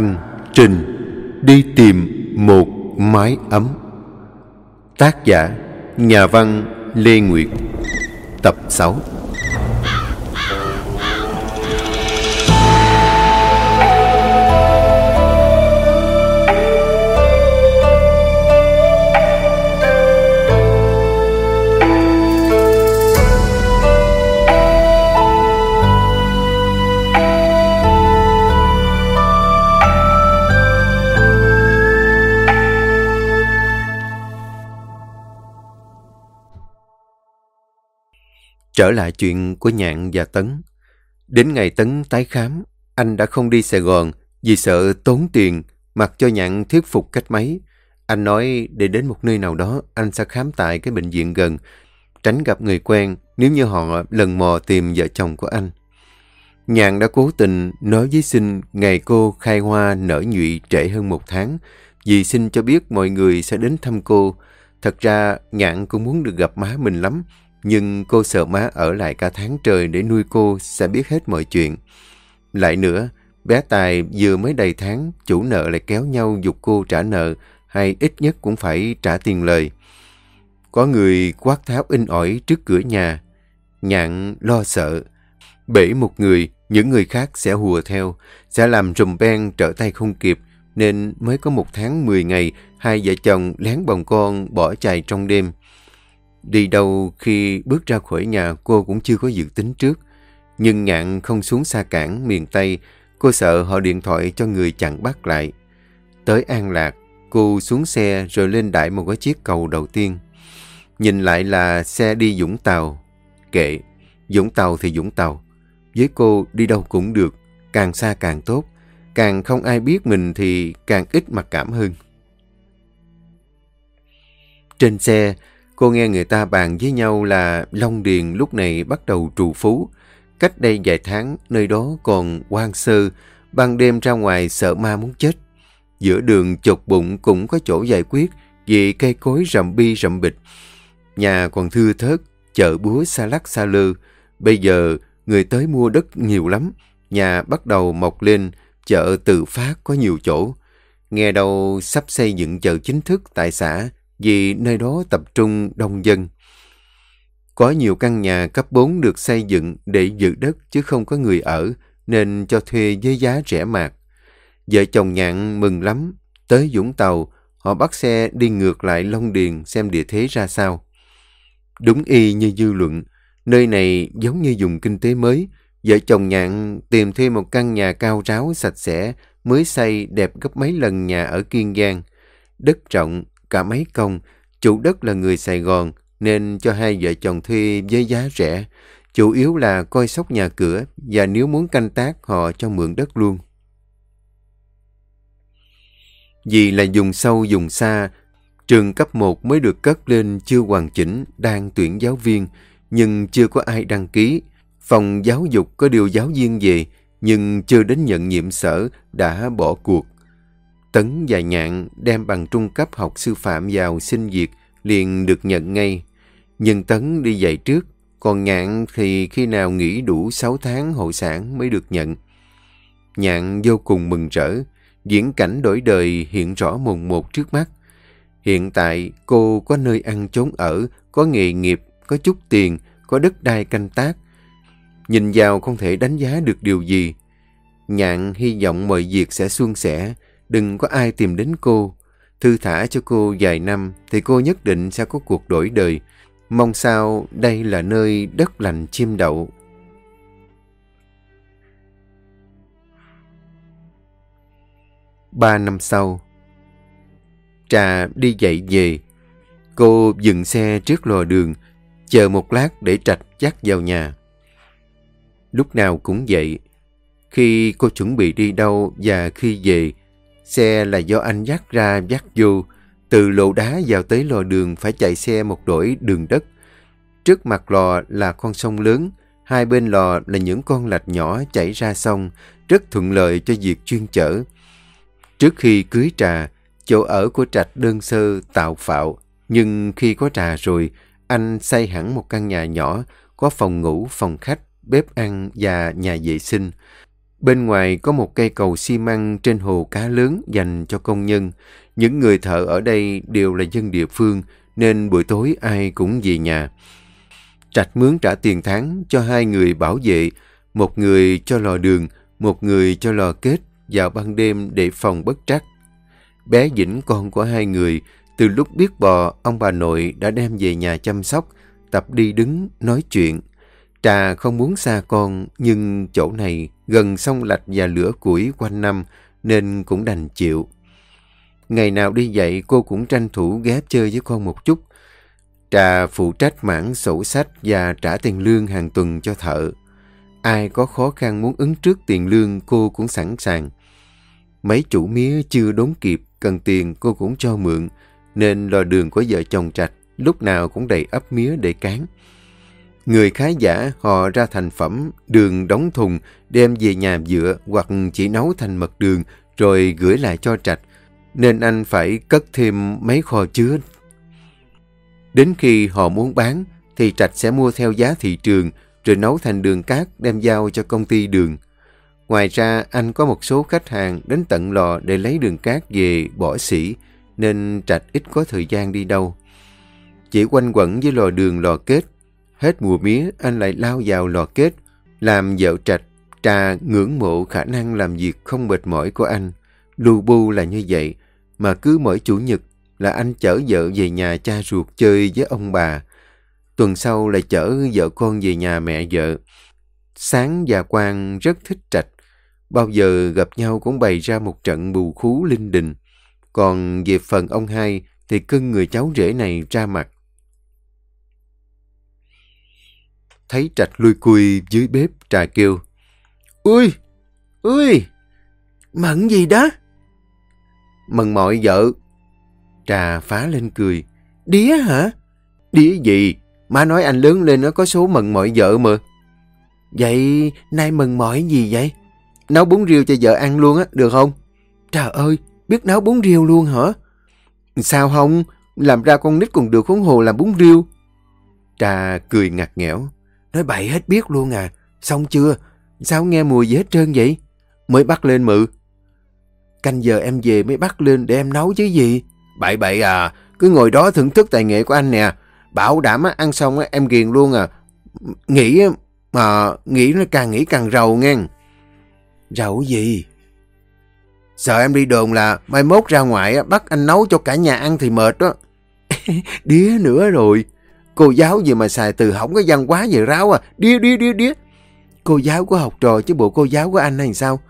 Hành trình đi tìm một mái ấm. Tác giả Nhà văn Lê Nguyệt. Tập 6 Trở lại chuyện của Nhạn và Tấn. Đến ngày Tấn tái khám, anh đã không đi Sài Gòn vì sợ tốn tiền, mặc cho Nhạn thuyết phục cách mấy. Anh nói để đến một nơi nào đó, anh sẽ khám tại cái bệnh viện gần, tránh gặp người quen nếu như họ lần mò tìm vợ chồng của anh. Nhạn đã cố tình nói với Sinh ngày cô khai hoa nở nhụy trễ hơn một tháng, vì Sinh cho biết mọi người sẽ đến thăm cô. Thật ra Nhạn cũng muốn được gặp má mình lắm, nhưng cô sợ má ở lại cả tháng trời để nuôi cô sẽ biết hết mọi chuyện. Lại nữa, bé Tài vừa mới đầy tháng, chủ nợ lại kéo nhau dục cô trả nợ hay ít nhất cũng phải trả tiền lời. Có người quát tháo in ỏi trước cửa nhà. Nhạn lo sợ. Bể một người, những người khác sẽ hùa theo, sẽ làm rùm beng trở tay không kịp, nên mới có một tháng 10 ngày, hai vợ chồng lén bồng con bỏ chạy trong đêm. Đi đâu khi bước ra khỏi nhà cô cũng chưa có dự tính trước. Nhưng ngạn không xuống xa cảng miền Tây, cô sợ họ điện thoại cho người chặn bắt lại. Tới An Lạc, cô xuống xe rồi lên đại một cái chiếc cầu đầu tiên. Nhìn lại là xe đi Dũng Tàu. Kệ, Dũng Tàu thì Dũng Tàu. Với cô đi đâu cũng được, càng xa càng tốt. Càng không ai biết mình thì càng ít mặc cảm hơn. Trên xe, Cô nghe người ta bàn với nhau là Long Điền lúc này bắt đầu trù phú. Cách đây vài tháng, nơi đó còn quan sơ, ban đêm ra ngoài sợ ma muốn chết. Giữa đường chột bụng cũng có chỗ giải quyết vì cây cối rậm bi rậm bịch. Nhà còn thưa thớt, chợ búa xa lắc xa lơ. Bây giờ người tới mua đất nhiều lắm, nhà bắt đầu mọc lên, chợ tự phát có nhiều chỗ. Nghe đâu sắp xây dựng chợ chính thức tại xã, vì nơi đó tập trung đông dân. Có nhiều căn nhà cấp 4 được xây dựng để giữ đất chứ không có người ở, nên cho thuê với giá rẻ mạt. Vợ chồng nhạn mừng lắm, tới Dũng Tàu, họ bắt xe đi ngược lại Long Điền xem địa thế ra sao. Đúng y như dư luận, nơi này giống như dùng kinh tế mới, vợ chồng nhạn tìm thêm một căn nhà cao ráo sạch sẽ, mới xây đẹp gấp mấy lần nhà ở Kiên Giang. Đất rộng, cả mấy công, chủ đất là người Sài Gòn nên cho hai vợ chồng thuê với giá rẻ. Chủ yếu là coi sóc nhà cửa và nếu muốn canh tác họ cho mượn đất luôn. Vì là dùng sâu dùng xa, trường cấp 1 mới được cất lên chưa hoàn chỉnh, đang tuyển giáo viên, nhưng chưa có ai đăng ký. Phòng giáo dục có điều giáo viên về, nhưng chưa đến nhận nhiệm sở đã bỏ cuộc. Tấn và Nhạn đem bằng trung cấp học sư phạm vào xin việc liền được nhận ngay. Nhưng Tấn đi dạy trước, còn Nhạn thì khi nào nghỉ đủ 6 tháng hộ sản mới được nhận. Nhạn vô cùng mừng rỡ, diễn cảnh đổi đời hiện rõ mồn một trước mắt. Hiện tại cô có nơi ăn trốn ở, có nghề nghiệp, có chút tiền, có đất đai canh tác. Nhìn vào không thể đánh giá được điều gì. Nhạn hy vọng mọi việc sẽ suôn sẻ, Đừng có ai tìm đến cô. Thư thả cho cô vài năm thì cô nhất định sẽ có cuộc đổi đời. Mong sao đây là nơi đất lành chim đậu. Ba năm sau, Trà đi dậy về. Cô dừng xe trước lò đường, chờ một lát để trạch dắt vào nhà. Lúc nào cũng vậy. Khi cô chuẩn bị đi đâu và khi về, Xe là do anh dắt ra dắt vô, từ lộ đá vào tới lò đường phải chạy xe một đổi đường đất. Trước mặt lò là con sông lớn, hai bên lò là những con lạch nhỏ chảy ra sông, rất thuận lợi cho việc chuyên chở. Trước khi cưới trà, chỗ ở của trạch đơn sơ tạo phạo, nhưng khi có trà rồi, anh xây hẳn một căn nhà nhỏ, có phòng ngủ, phòng khách, bếp ăn và nhà vệ sinh. Bên ngoài có một cây cầu xi măng trên hồ cá lớn dành cho công nhân. Những người thợ ở đây đều là dân địa phương, nên buổi tối ai cũng về nhà. Trạch mướn trả tiền tháng cho hai người bảo vệ, một người cho lò đường, một người cho lò kết vào ban đêm để phòng bất trắc. Bé Vĩnh con của hai người, từ lúc biết bò, ông bà nội đã đem về nhà chăm sóc, tập đi đứng, nói chuyện. Trà không muốn xa con, nhưng chỗ này gần sông lạch và lửa củi quanh năm, nên cũng đành chịu. Ngày nào đi dạy cô cũng tranh thủ ghép chơi với con một chút. Trà phụ trách mảng sổ sách và trả tiền lương hàng tuần cho thợ. Ai có khó khăn muốn ứng trước tiền lương cô cũng sẵn sàng. Mấy chủ mía chưa đốn kịp, cần tiền cô cũng cho mượn, nên lò đường của vợ chồng Trạch lúc nào cũng đầy ấp mía để cán. Người khá giả họ ra thành phẩm, đường đóng thùng, đem về nhà dựa hoặc chỉ nấu thành mật đường rồi gửi lại cho Trạch, nên anh phải cất thêm mấy kho chứa. Đến khi họ muốn bán, thì Trạch sẽ mua theo giá thị trường, rồi nấu thành đường cát đem giao cho công ty đường. Ngoài ra, anh có một số khách hàng đến tận lò để lấy đường cát về bỏ xỉ, nên Trạch ít có thời gian đi đâu. Chỉ quanh quẩn với lò đường lò kết. Hết mùa mía, anh lại lao vào lò kết, làm vợ Trạch. Trà ngưỡng mộ khả năng làm việc không mệt mỏi của anh. Lu bu là như vậy, mà cứ mỗi chủ nhật là anh chở vợ về nhà cha ruột chơi với ông bà. Tuần sau lại chở vợ con về nhà mẹ vợ. Sáng và Quang rất thích Trạch. Bao giờ gặp nhau cũng bày ra một trận bù khú linh đình. Còn về phần ông hai thì cưng người cháu rể này ra mặt. Thấy Trạch lui cui dưới bếp trà kêu. Ui! Ui! Mận gì đó? Mừng mọi vợ. Trà phá lên cười. Đía hả? Đía gì? Má nói anh lớn lên nó có số mừng mọi vợ mà. Vậy nay mừng mỏi gì vậy? Nấu bún riêu cho vợ ăn luôn á, được không? Trời ơi, biết nấu bún riêu luôn hả? Sao không? Làm ra con nít còn được khốn hồ làm bún riêu. Trà cười ngặt nghẽo. Nói bậy hết biết luôn à. Xong chưa? Sao nghe mùi gì hết trơn vậy? Mới bắt lên mự. Canh giờ em về mới bắt lên để em nấu chứ gì. Bậy bậy à, cứ ngồi đó thưởng thức tài nghệ của anh nè. Bảo đảm ăn xong á em ghiền luôn à. Nghĩ mà nghĩ nó càng nghĩ càng rầu nghe. Rầu gì? Sợ em đi đường là mai mốt ra ngoài bắt anh nấu cho cả nhà ăn thì mệt đó. đía nữa rồi. Cô giáo gì mà xài từ hỏng có văn quá vậy ráo à. Đía đía đía đía. Cô giáo của học trò chứ bộ cô giáo của anh hay sao?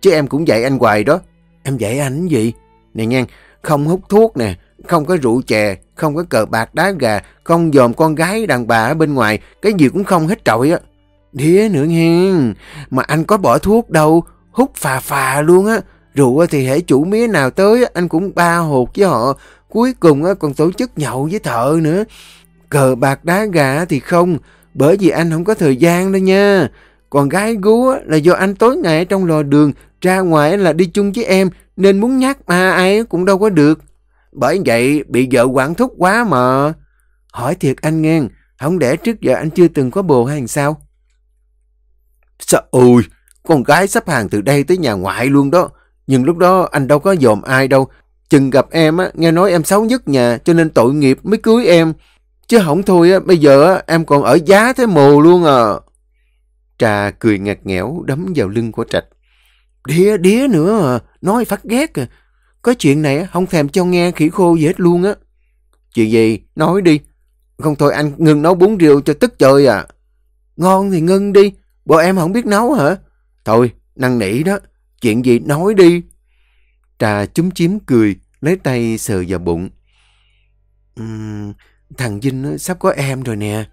Chứ em cũng dạy anh hoài đó. Em dạy anh gì? Nè nghe, không hút thuốc nè, không có rượu chè, không có cờ bạc đá gà, không dòm con gái đàn bà ở bên ngoài, cái gì cũng không hết trọi á. Đía nữa nghe, mà anh có bỏ thuốc đâu, hút phà phà luôn á. Rượu thì hãy chủ mía nào tới anh cũng ba hột với họ, cuối cùng còn tổ chức nhậu với thợ nữa. Cờ bạc đá gà thì không, bởi vì anh không có thời gian đâu nha. Còn gái gú là do anh tối ngày ở trong lò đường, ra ngoài là đi chung với em, nên muốn nhắc mà ai cũng đâu có được. Bởi vậy bị vợ quản thúc quá mà. Hỏi thiệt anh nghe, không để trước giờ anh chưa từng có bồ hay sao? Sợ ôi, con gái sắp hàng từ đây tới nhà ngoại luôn đó. Nhưng lúc đó anh đâu có dòm ai đâu. Chừng gặp em á, nghe nói em xấu nhất nhà cho nên tội nghiệp mới cưới em. Chứ không thôi á, bây giờ á, em còn ở giá thế mồ luôn à. Trà cười ngặt nghẽo đấm vào lưng của Trạch. Đĩa, đĩa nữa à, nói phát ghét à. Có chuyện này không thèm cho nghe khỉ khô gì hết luôn á. Chuyện gì? Nói đi. Không thôi anh ngừng nấu bún riêu cho tức chơi à. Ngon thì ngưng đi. Bộ em không biết nấu hả? Thôi, năng nỉ đó. Chuyện gì nói đi. Trà chúm chím cười, lấy tay sờ vào bụng. Uhm, thằng Vinh sắp có em rồi nè.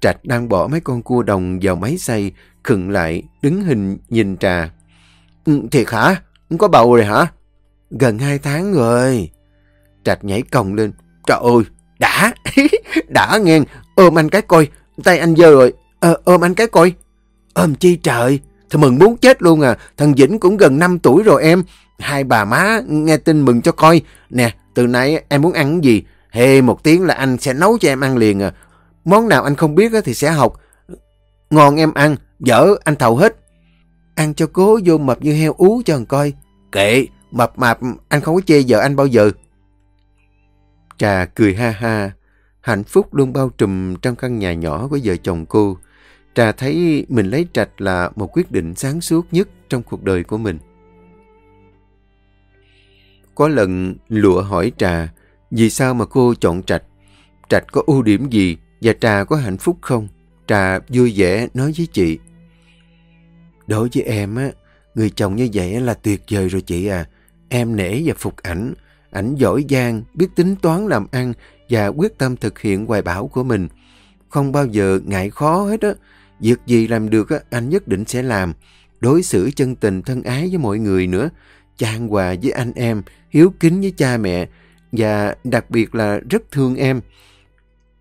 Trạch đang bỏ mấy con cua đồng vào máy xay, khựng lại, đứng hình nhìn Trà. Ừ, thiệt hả? Có bầu rồi hả? Gần hai tháng rồi. Trạch nhảy còng lên. Trời ơi, đã, đã nghe, ôm anh cái coi, tay anh dơ rồi, à, ôm anh cái coi. Ôm chi trời, thì mừng muốn chết luôn à, thằng Vĩnh cũng gần 5 tuổi rồi em. Hai bà má nghe tin mừng cho coi. Nè, từ nay em muốn ăn gì? Hê, một tiếng là anh sẽ nấu cho em ăn liền à. Món nào anh không biết thì sẽ học. Ngon em ăn, dở anh thầu hết. ăn cho cố vô mập như heo ú cho anh coi. Kệ, mập mạp, anh không có chê vợ anh bao giờ. Trà cười ha ha, hạnh phúc luôn bao trùm trong căn nhà nhỏ của vợ chồng cô. Trà thấy mình lấy trạch là một quyết định sáng suốt nhất trong cuộc đời của mình. Có lần lụa hỏi Trà, vì sao mà cô chọn trạch? Trạch có ưu điểm gì và Trà có hạnh phúc không? Trà vui vẻ nói với chị. Đối với em á, người chồng như vậy là tuyệt vời rồi chị à. Em nể và phục ảnh. Ảnh giỏi giang, biết tính toán làm ăn và quyết tâm thực hiện hoài bão của mình. Không bao giờ ngại khó hết á. Việc gì làm được á, anh nhất định sẽ làm. Đối xử chân tình thân ái với mọi người nữa. Chan hòa với anh em, hiếu kính với cha mẹ và đặc biệt là rất thương em.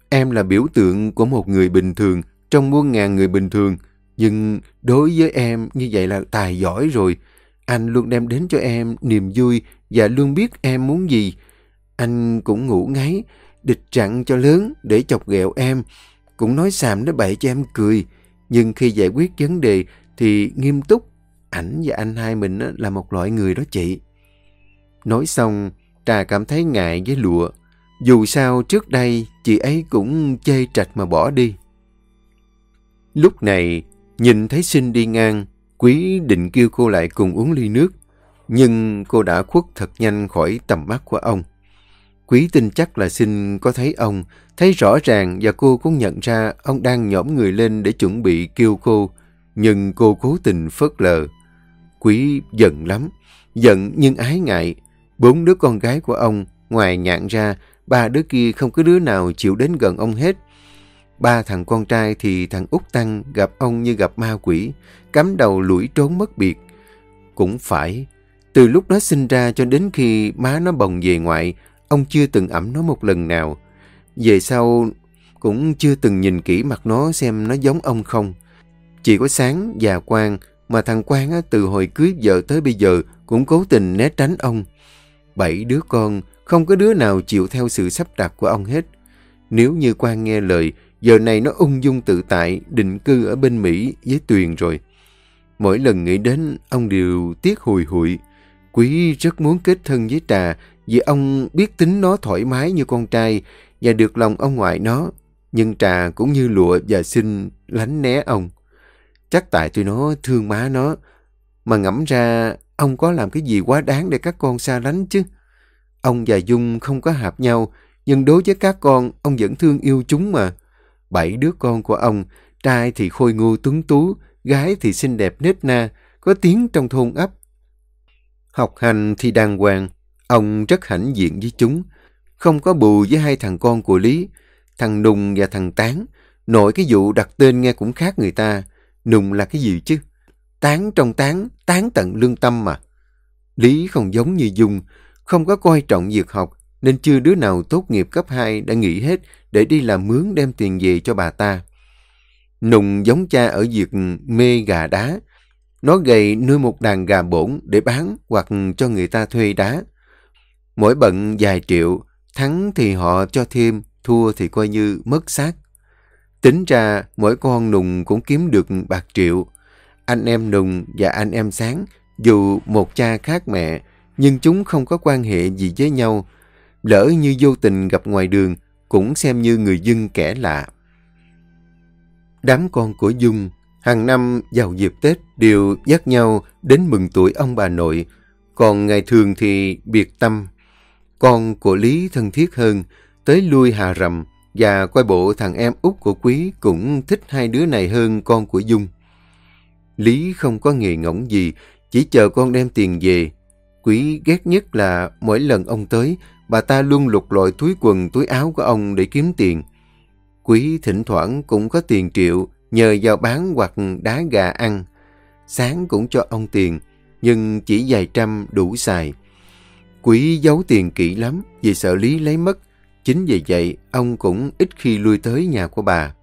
Em là biểu tượng của một người bình thường trong muôn ngàn người bình thường. Nhưng đối với em như vậy là tài giỏi rồi. Anh luôn đem đến cho em niềm vui và luôn biết em muốn gì. Anh cũng ngủ ngáy, địch chặn cho lớn để chọc ghẹo em. Cũng nói xàm nói bậy cho em cười. Nhưng khi giải quyết vấn đề thì nghiêm túc. Ảnh và anh hai mình là một loại người đó chị. Nói xong, Trà cảm thấy ngại với lụa. Dù sao trước đây chị ấy cũng chê trạch mà bỏ đi. Lúc này, nhìn thấy Sinh đi ngang, Quý định kêu cô lại cùng uống ly nước. Nhưng cô đã khuất thật nhanh khỏi tầm mắt của ông. Quý tin chắc là Sinh có thấy ông, thấy rõ ràng và cô cũng nhận ra ông đang nhõm người lên để chuẩn bị kêu cô. Nhưng cô cố tình phớt lờ. Quý giận lắm, giận nhưng ái ngại. Bốn đứa con gái của ông, ngoài nhạn ra, ba đứa kia không có đứa nào chịu đến gần ông hết. Ba thằng con trai thì thằng út Tăng gặp ông như gặp ma quỷ, cắm đầu lủi trốn mất biệt. Cũng phải, từ lúc nó sinh ra cho đến khi má nó bồng về ngoại, ông chưa từng ẩm nó một lần nào. Về sau cũng chưa từng nhìn kỹ mặt nó xem nó giống ông không. Chỉ có sáng và Quang, mà thằng Quang từ hồi cưới vợ tới bây giờ cũng cố tình né tránh ông. Bảy đứa con, không có đứa nào chịu theo sự sắp đặt của ông hết. Nếu như Quang nghe lời, giờ này nó ung dung tự tại, định cư ở bên Mỹ với Tuyền rồi. Mỗi lần nghĩ đến, ông đều tiếc hùi hụi. Quý rất muốn kết thân với Trà vì ông biết tính nó thoải mái như con trai và được lòng ông ngoại nó. Nhưng Trà cũng như lụa và xin lánh né ông. Chắc tại tụi nó thương má nó. Mà ngẫm ra ông có làm cái gì quá đáng để các con xa lánh chứ. Ông và Dung không có hợp nhau, nhưng đối với các con, ông vẫn thương yêu chúng mà. Bảy đứa con của ông, trai thì khôi ngô tuấn tú, gái thì xinh đẹp nết na, có tiếng trong thôn ấp. Học hành thì đàng hoàng, ông rất hãnh diện với chúng. Không có bù với hai thằng con của Lý, thằng Nùng và thằng Tán. Nội cái vụ đặt tên nghe cũng khác người ta. Nùng là cái gì chứ? Tán trong tán, tán tận lương tâm mà. Lý không giống như Dung, không có coi trọng việc học, nên chưa đứa nào tốt nghiệp cấp 2 đã nghỉ hết để đi làm mướn đem tiền về cho bà ta. Nùng giống cha ở việc mê gà đá. Nó gầy nuôi một đàn gà bổn để bán hoặc cho người ta thuê đá. Mỗi bận vài triệu, thắng thì họ cho thêm, thua thì coi như mất xác. Tính ra mỗi con Nùng cũng kiếm được bạc triệu. Anh em Nùng và anh em Sáng, dù một cha khác mẹ, nhưng chúng không có quan hệ gì với nhau. Lỡ như vô tình gặp ngoài đường, cũng xem như người dân kẻ lạ. Đám con của Dung, hàng năm vào dịp Tết đều dắt nhau đến mừng tuổi ông bà nội, còn ngày thường thì biệt tâm. Con của Lý thân thiết hơn, tới lui hà rầm, và coi bộ thằng em út của Quý cũng thích hai đứa này hơn con của Dung. Lý không có nghề ngỗng gì, chỉ chờ con đem tiền về. Quý ghét nhất là mỗi lần ông tới, bà ta luôn lục lọi túi quần, túi áo của ông để kiếm tiền. Quý thỉnh thoảng cũng có tiền triệu, nhờ vào bán hoặc đá gà ăn. Sáng cũng cho ông tiền, nhưng chỉ vài trăm đủ xài. Quý giấu tiền kỹ lắm vì sợ Lý lấy mất. Chính vì vậy, ông cũng ít khi lui tới nhà của bà.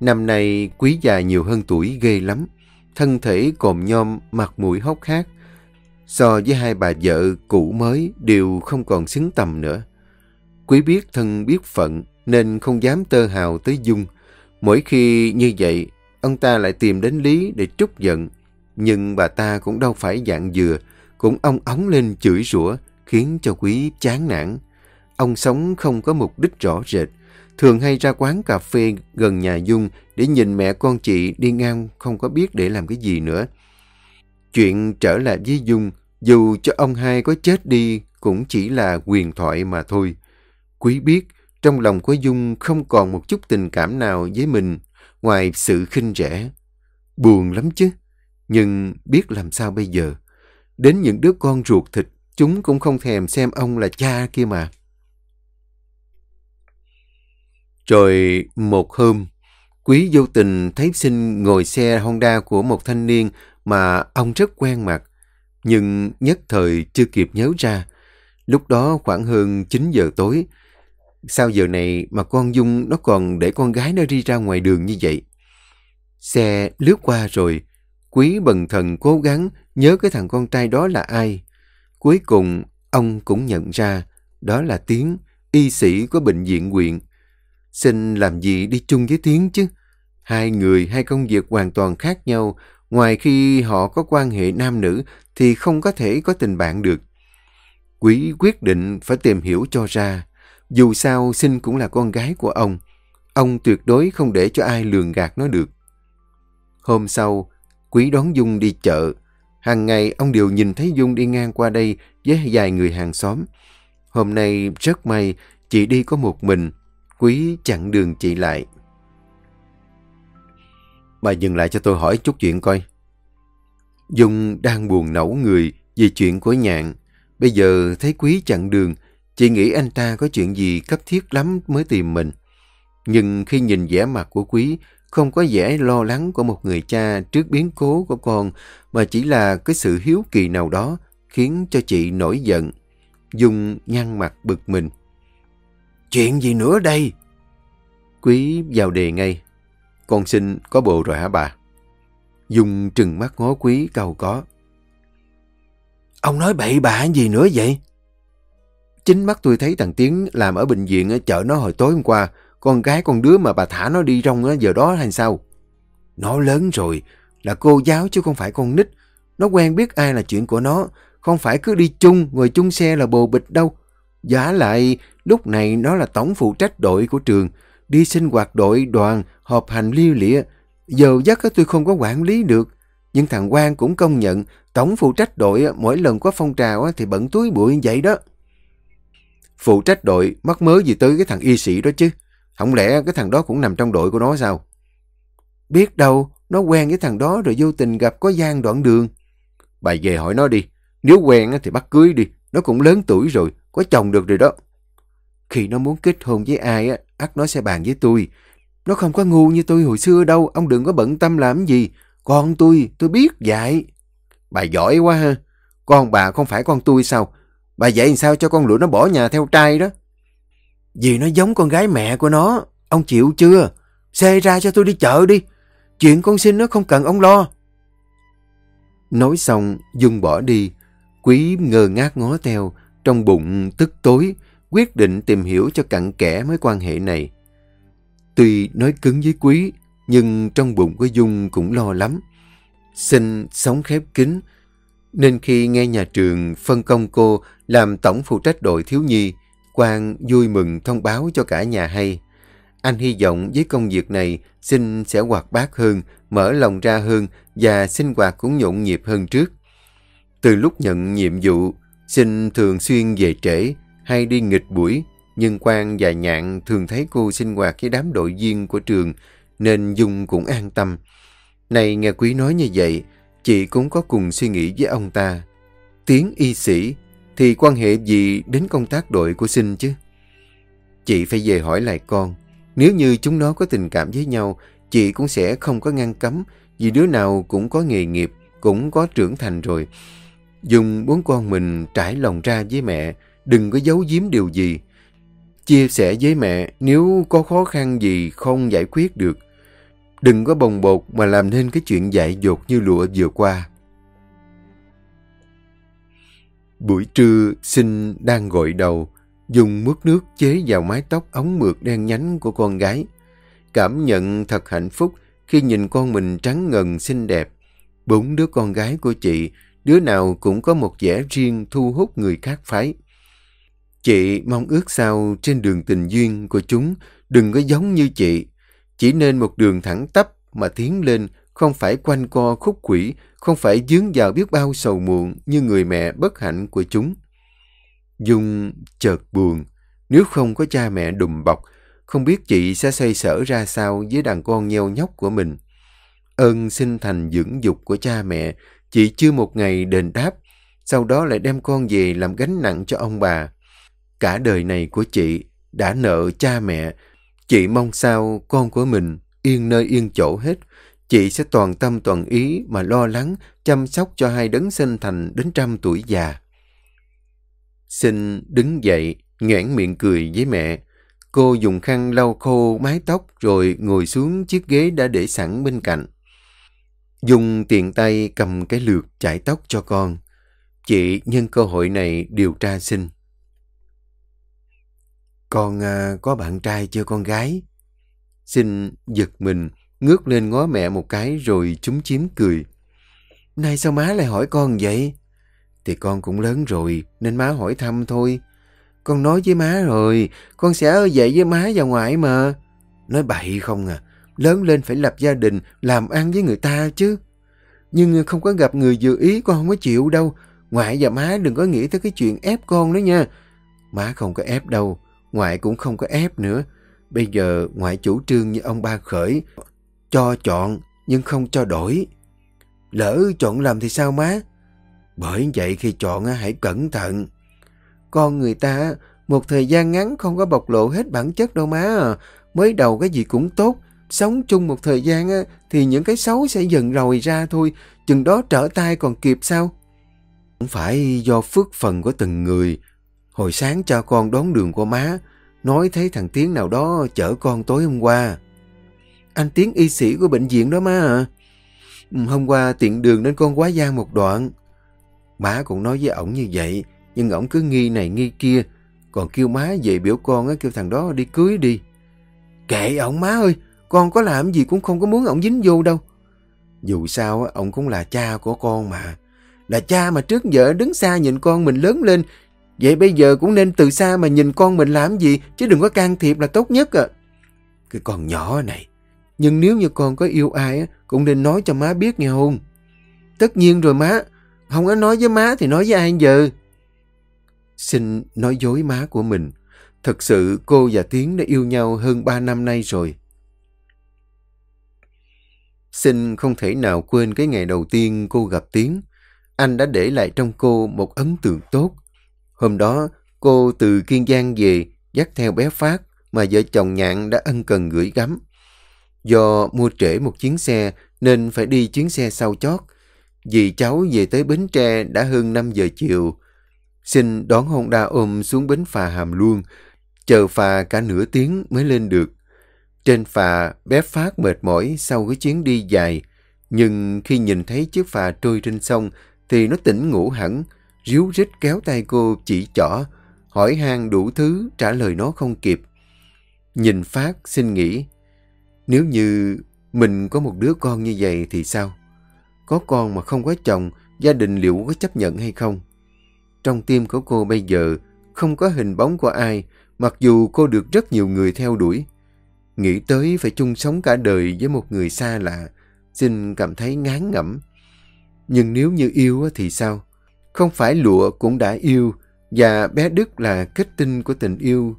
Năm nay, quý già nhiều hơn tuổi ghê lắm. Thân thể còm nhom, mặt mũi hốc hác. So với hai bà vợ cũ mới đều không còn xứng tầm nữa. Quý biết thân biết phận nên không dám tơ hào tới Dung. Mỗi khi như vậy, ông ta lại tìm đến Lý để trút giận. Nhưng bà ta cũng đâu phải dạng dừa, cũng ong ống lên chửi rủa khiến cho quý chán nản. Ông sống không có mục đích rõ rệt, thường hay ra quán cà phê gần nhà Dung để nhìn mẹ con chị đi ngang không có biết để làm cái gì nữa. Chuyện trở lại với Dung, dù cho ông hai có chết đi cũng chỉ là quyền thoại mà thôi. Quý biết, trong lòng của Dung không còn một chút tình cảm nào với mình ngoài sự khinh rẻ. Buồn lắm chứ, nhưng biết làm sao bây giờ. Đến những đứa con ruột thịt, chúng cũng không thèm xem ông là cha kia mà. Rồi một hôm, Quý vô tình thấy sinh ngồi xe Honda của một thanh niên mà ông rất quen mặt, nhưng nhất thời chưa kịp nhớ ra. Lúc đó khoảng hơn 9 giờ tối, sao giờ này mà con Dung nó còn để con gái nó đi ra ngoài đường như vậy? Xe lướt qua rồi, Quý bần thần cố gắng nhớ cái thằng con trai đó là ai. Cuối cùng, ông cũng nhận ra đó là Tiến, y sĩ của bệnh viện huyện. Xin làm gì đi chung với Tiến chứ? Hai người, hai công việc hoàn toàn khác nhau. Ngoài khi họ có quan hệ nam nữ thì không có thể có tình bạn được. Quý quyết định phải tìm hiểu cho ra. Dù sao, Sinh cũng là con gái của ông. Ông tuyệt đối không để cho ai lường gạt nó được. Hôm sau, Quý đón Dung đi chợ. Hàng ngày ông đều nhìn thấy Dung đi ngang qua đây với vài người hàng xóm. Hôm nay rất may, chị đi có một mình. Quý chặn đường chị lại. Bà dừng lại cho tôi hỏi chút chuyện coi. Dung đang buồn nẫu người vì chuyện của nhạn. Bây giờ thấy Quý chặn đường, chị nghĩ anh ta có chuyện gì cấp thiết lắm mới tìm mình. Nhưng khi nhìn vẻ mặt của Quý, không có vẻ lo lắng của một người cha trước biến cố của con, mà chỉ là cái sự hiếu kỳ nào đó khiến cho chị nổi giận. Dung nhăn mặt bực mình. Chuyện gì nữa đây? Quý vào đề ngay. Con xin có bồ rồi hả bà? Dung trừng mắt ngó quý cầu có. Ông nói bậy bạ gì nữa vậy? Chính mắt tôi thấy thằng Tiến làm ở bệnh viện chợ nó hồi tối hôm qua. Con gái con đứa mà bà thả nó đi trong giờ đó hay sao? Nó lớn rồi, là cô giáo chứ không phải con nít. Nó quen biết ai là chuyện của nó, không phải cứ đi chung, ngồi chung xe là bồ bịch đâu. Giả lại, lúc này nó là tổng phụ trách đội của trường, đi sinh hoạt đội đoàn, họp hành liêu lịa. Giờ dắt tôi không có quản lý được. Nhưng thằng Quang cũng công nhận tổng phụ trách đội mỗi lần có phong trào thì bận túi bụi vậy đó. Phụ trách đội mắc mớ gì tới cái thằng y sĩ đó chứ. Không lẽ cái thằng đó cũng nằm trong đội của nó sao? Biết đâu, nó quen với thằng đó rồi vô tình gặp có gian đoạn đường. Bà về hỏi nó đi. Nếu quen thì bắt cưới đi. Nó cũng lớn tuổi rồi, có chồng được rồi đó. Khi nó muốn kết hôn với ai, á, ắt nó sẽ bàn với tôi. Nó không có ngu như tôi hồi xưa đâu, ông đừng có bận tâm làm gì. Con tôi, tôi biết dạy. Bà giỏi quá ha. Con bà không phải con tôi sao? Bà dạy sao cho con lụa nó bỏ nhà theo trai đó? Vì nó giống con gái mẹ của nó. Ông chịu chưa? Xê ra cho tôi đi chợ đi. Chuyện con xin nó không cần ông lo. Nói xong, Dung bỏ đi. Quý ngơ ngác ngó theo, trong bụng tức tối, quyết định tìm hiểu cho cặn kẽ mối quan hệ này. Tuy nói cứng với Quý, nhưng trong bụng của Dung cũng lo lắm. Sinh sống khép kín, nên khi nghe nhà trường phân công cô làm tổng phụ trách đội thiếu nhi, Quang vui mừng thông báo cho cả nhà hay. Anh hy vọng với công việc này Sinh sẽ hoạt bát hơn, mở lòng ra hơn và sinh hoạt cũng nhộn nhịp hơn trước. Từ lúc nhận nhiệm vụ, Sinh thường xuyên về trễ hay đi nghịch buổi, nhưng Quang và Nhạn thường thấy cô sinh hoạt với đám đội viên của trường nên Dung cũng an tâm. Này nghe Quý nói như vậy, chị cũng có cùng suy nghĩ với ông ta. Tiếng y sĩ thì quan hệ gì đến công tác đội của sinh chứ? Chị phải về hỏi lại con. Nếu như chúng nó có tình cảm với nhau, chị cũng sẽ không có ngăn cấm vì đứa nào cũng có nghề nghiệp, cũng có trưởng thành rồi. Dùng bốn con mình trải lòng ra với mẹ, đừng có giấu giếm điều gì. Chia sẻ với mẹ nếu có khó khăn gì không giải quyết được. Đừng có bồng bột mà làm nên cái chuyện dại dột như lụa vừa qua. Buổi trưa, Sinh đang gội đầu, dùng mứt nước chế vào mái tóc ống mượt đen nhánh của con gái. Cảm nhận thật hạnh phúc khi nhìn con mình trắng ngần xinh đẹp. Bốn đứa con gái của chị, đứa nào cũng có một vẻ riêng thu hút người khác phái. Chị mong ước sao trên đường tình duyên của chúng đừng có giống như chị. Chỉ nên một đường thẳng tắp mà tiến lên, không phải quanh co khúc quỷ, không phải dướng vào biết bao sầu muộn như người mẹ bất hạnh của chúng. Dung chợt buồn, nếu không có cha mẹ đùm bọc, không biết chị sẽ xoay sở ra sao với đàn con nheo nhóc của mình. Ơn sinh thành dưỡng dục của cha mẹ, chị chưa một ngày đền đáp, sau đó lại đem con về làm gánh nặng cho ông bà. Cả đời này của chị đã nợ cha mẹ, chị mong sao con của mình yên nơi yên chỗ hết. Chị sẽ toàn tâm toàn ý mà lo lắng, chăm sóc cho hai đấng sinh thành đến trăm tuổi già. Sinh đứng dậy, nhoảng miệng cười với mẹ. Cô dùng khăn lau khô mái tóc rồi ngồi xuống chiếc ghế đã để sẵn bên cạnh. Dùng tiền tay cầm cái lược chải tóc cho con. Chị nhân cơ hội này điều tra sinh. Con à, có bạn trai chưa con gái? Sinh giật mình, ngước lên ngó mẹ một cái rồi chúng chiếm cười. Nay sao má lại hỏi con vậy? Thì con cũng lớn rồi, nên má hỏi thăm thôi. Con nói với má rồi, con sẽ ở dậy với má và ngoại mà. Nói bậy không à, lớn lên phải lập gia đình, làm ăn với người ta chứ. Nhưng không có gặp người dự ý con không có chịu đâu. Ngoại và má đừng có nghĩ tới cái chuyện ép con nữa nha. Má không có ép đâu, ngoại cũng không có ép nữa. Bây giờ ngoại chủ trương như ông ba khởi, cho chọn nhưng không cho đổi. Lỡ chọn lầm thì sao má? Bởi vậy khi chọn hãy cẩn thận. Con người ta một thời gian ngắn không có bộc lộ hết bản chất đâu má. Mới đầu cái gì cũng tốt, sống chung một thời gian thì những cái xấu sẽ dần ròi ra thôi, chừng đó trở tay còn kịp sao? Không phải do phước phần của từng người. Hồi sáng cho con đón đường của má, nói thấy thằng Tiến nào đó chở con tối hôm qua. Anh Tiến y sĩ của bệnh viện đó má à. Hôm qua tiện đường nên con quá gian một đoạn. Má cũng nói với ổng như vậy, nhưng ổng cứ nghi này nghi kia, còn kêu má về biểu con á, kêu thằng đó đi cưới đi. Kệ ổng má ơi, con có làm gì cũng không có muốn ổng dính vô đâu. Dù sao, ổng cũng là cha của con mà. Là cha mà trước giờ đứng xa nhìn con mình lớn lên. Vậy bây giờ cũng nên từ xa mà nhìn con mình làm gì, chứ đừng có can thiệp là tốt nhất à. Cái con nhỏ này. Nhưng nếu như con có yêu ai, cũng nên nói cho má biết nghe không? Tất nhiên rồi má. Không có nói với má thì nói với ai giờ? Xin nói dối má của mình. Thật sự cô và Tiến đã yêu nhau hơn 3 năm nay rồi. Xin không thể nào quên cái ngày đầu tiên cô gặp Tiến. Anh đã để lại trong cô một ấn tượng tốt. Hôm đó, cô từ Kiên Giang về, dắt theo bé Phát mà vợ chồng Nhạn đã ân cần gửi gắm. Do mua trễ một chuyến xe nên phải đi chuyến xe sau chót. Vì cháu về tới Bến Tre đã hơn 5 giờ chiều. Xin đón Honda ôm xuống bến phà Hàm Luông, chờ phà cả nửa tiếng mới lên được. Trên phà, bé Phát mệt mỏi sau cái chuyến đi dài, nhưng khi nhìn thấy chiếc phà trôi trên sông thì nó tỉnh ngủ hẳn, ríu rít kéo tay cô chỉ chỏ, hỏi han đủ thứ trả lời nó không kịp. Nhìn Phát xin nghĩ, nếu như mình có một đứa con như vậy thì sao? Có con mà không có chồng, gia đình liệu có chấp nhận hay không? Trong tim của cô bây giờ không có hình bóng của ai, mặc dù cô được rất nhiều người theo đuổi. Nghĩ tới phải chung sống cả đời với một người xa lạ, xin cảm thấy ngán ngẩm. Nhưng nếu như yêu thì sao? Không phải lụa cũng đã yêu, và bé Đức là kết tinh của tình yêu.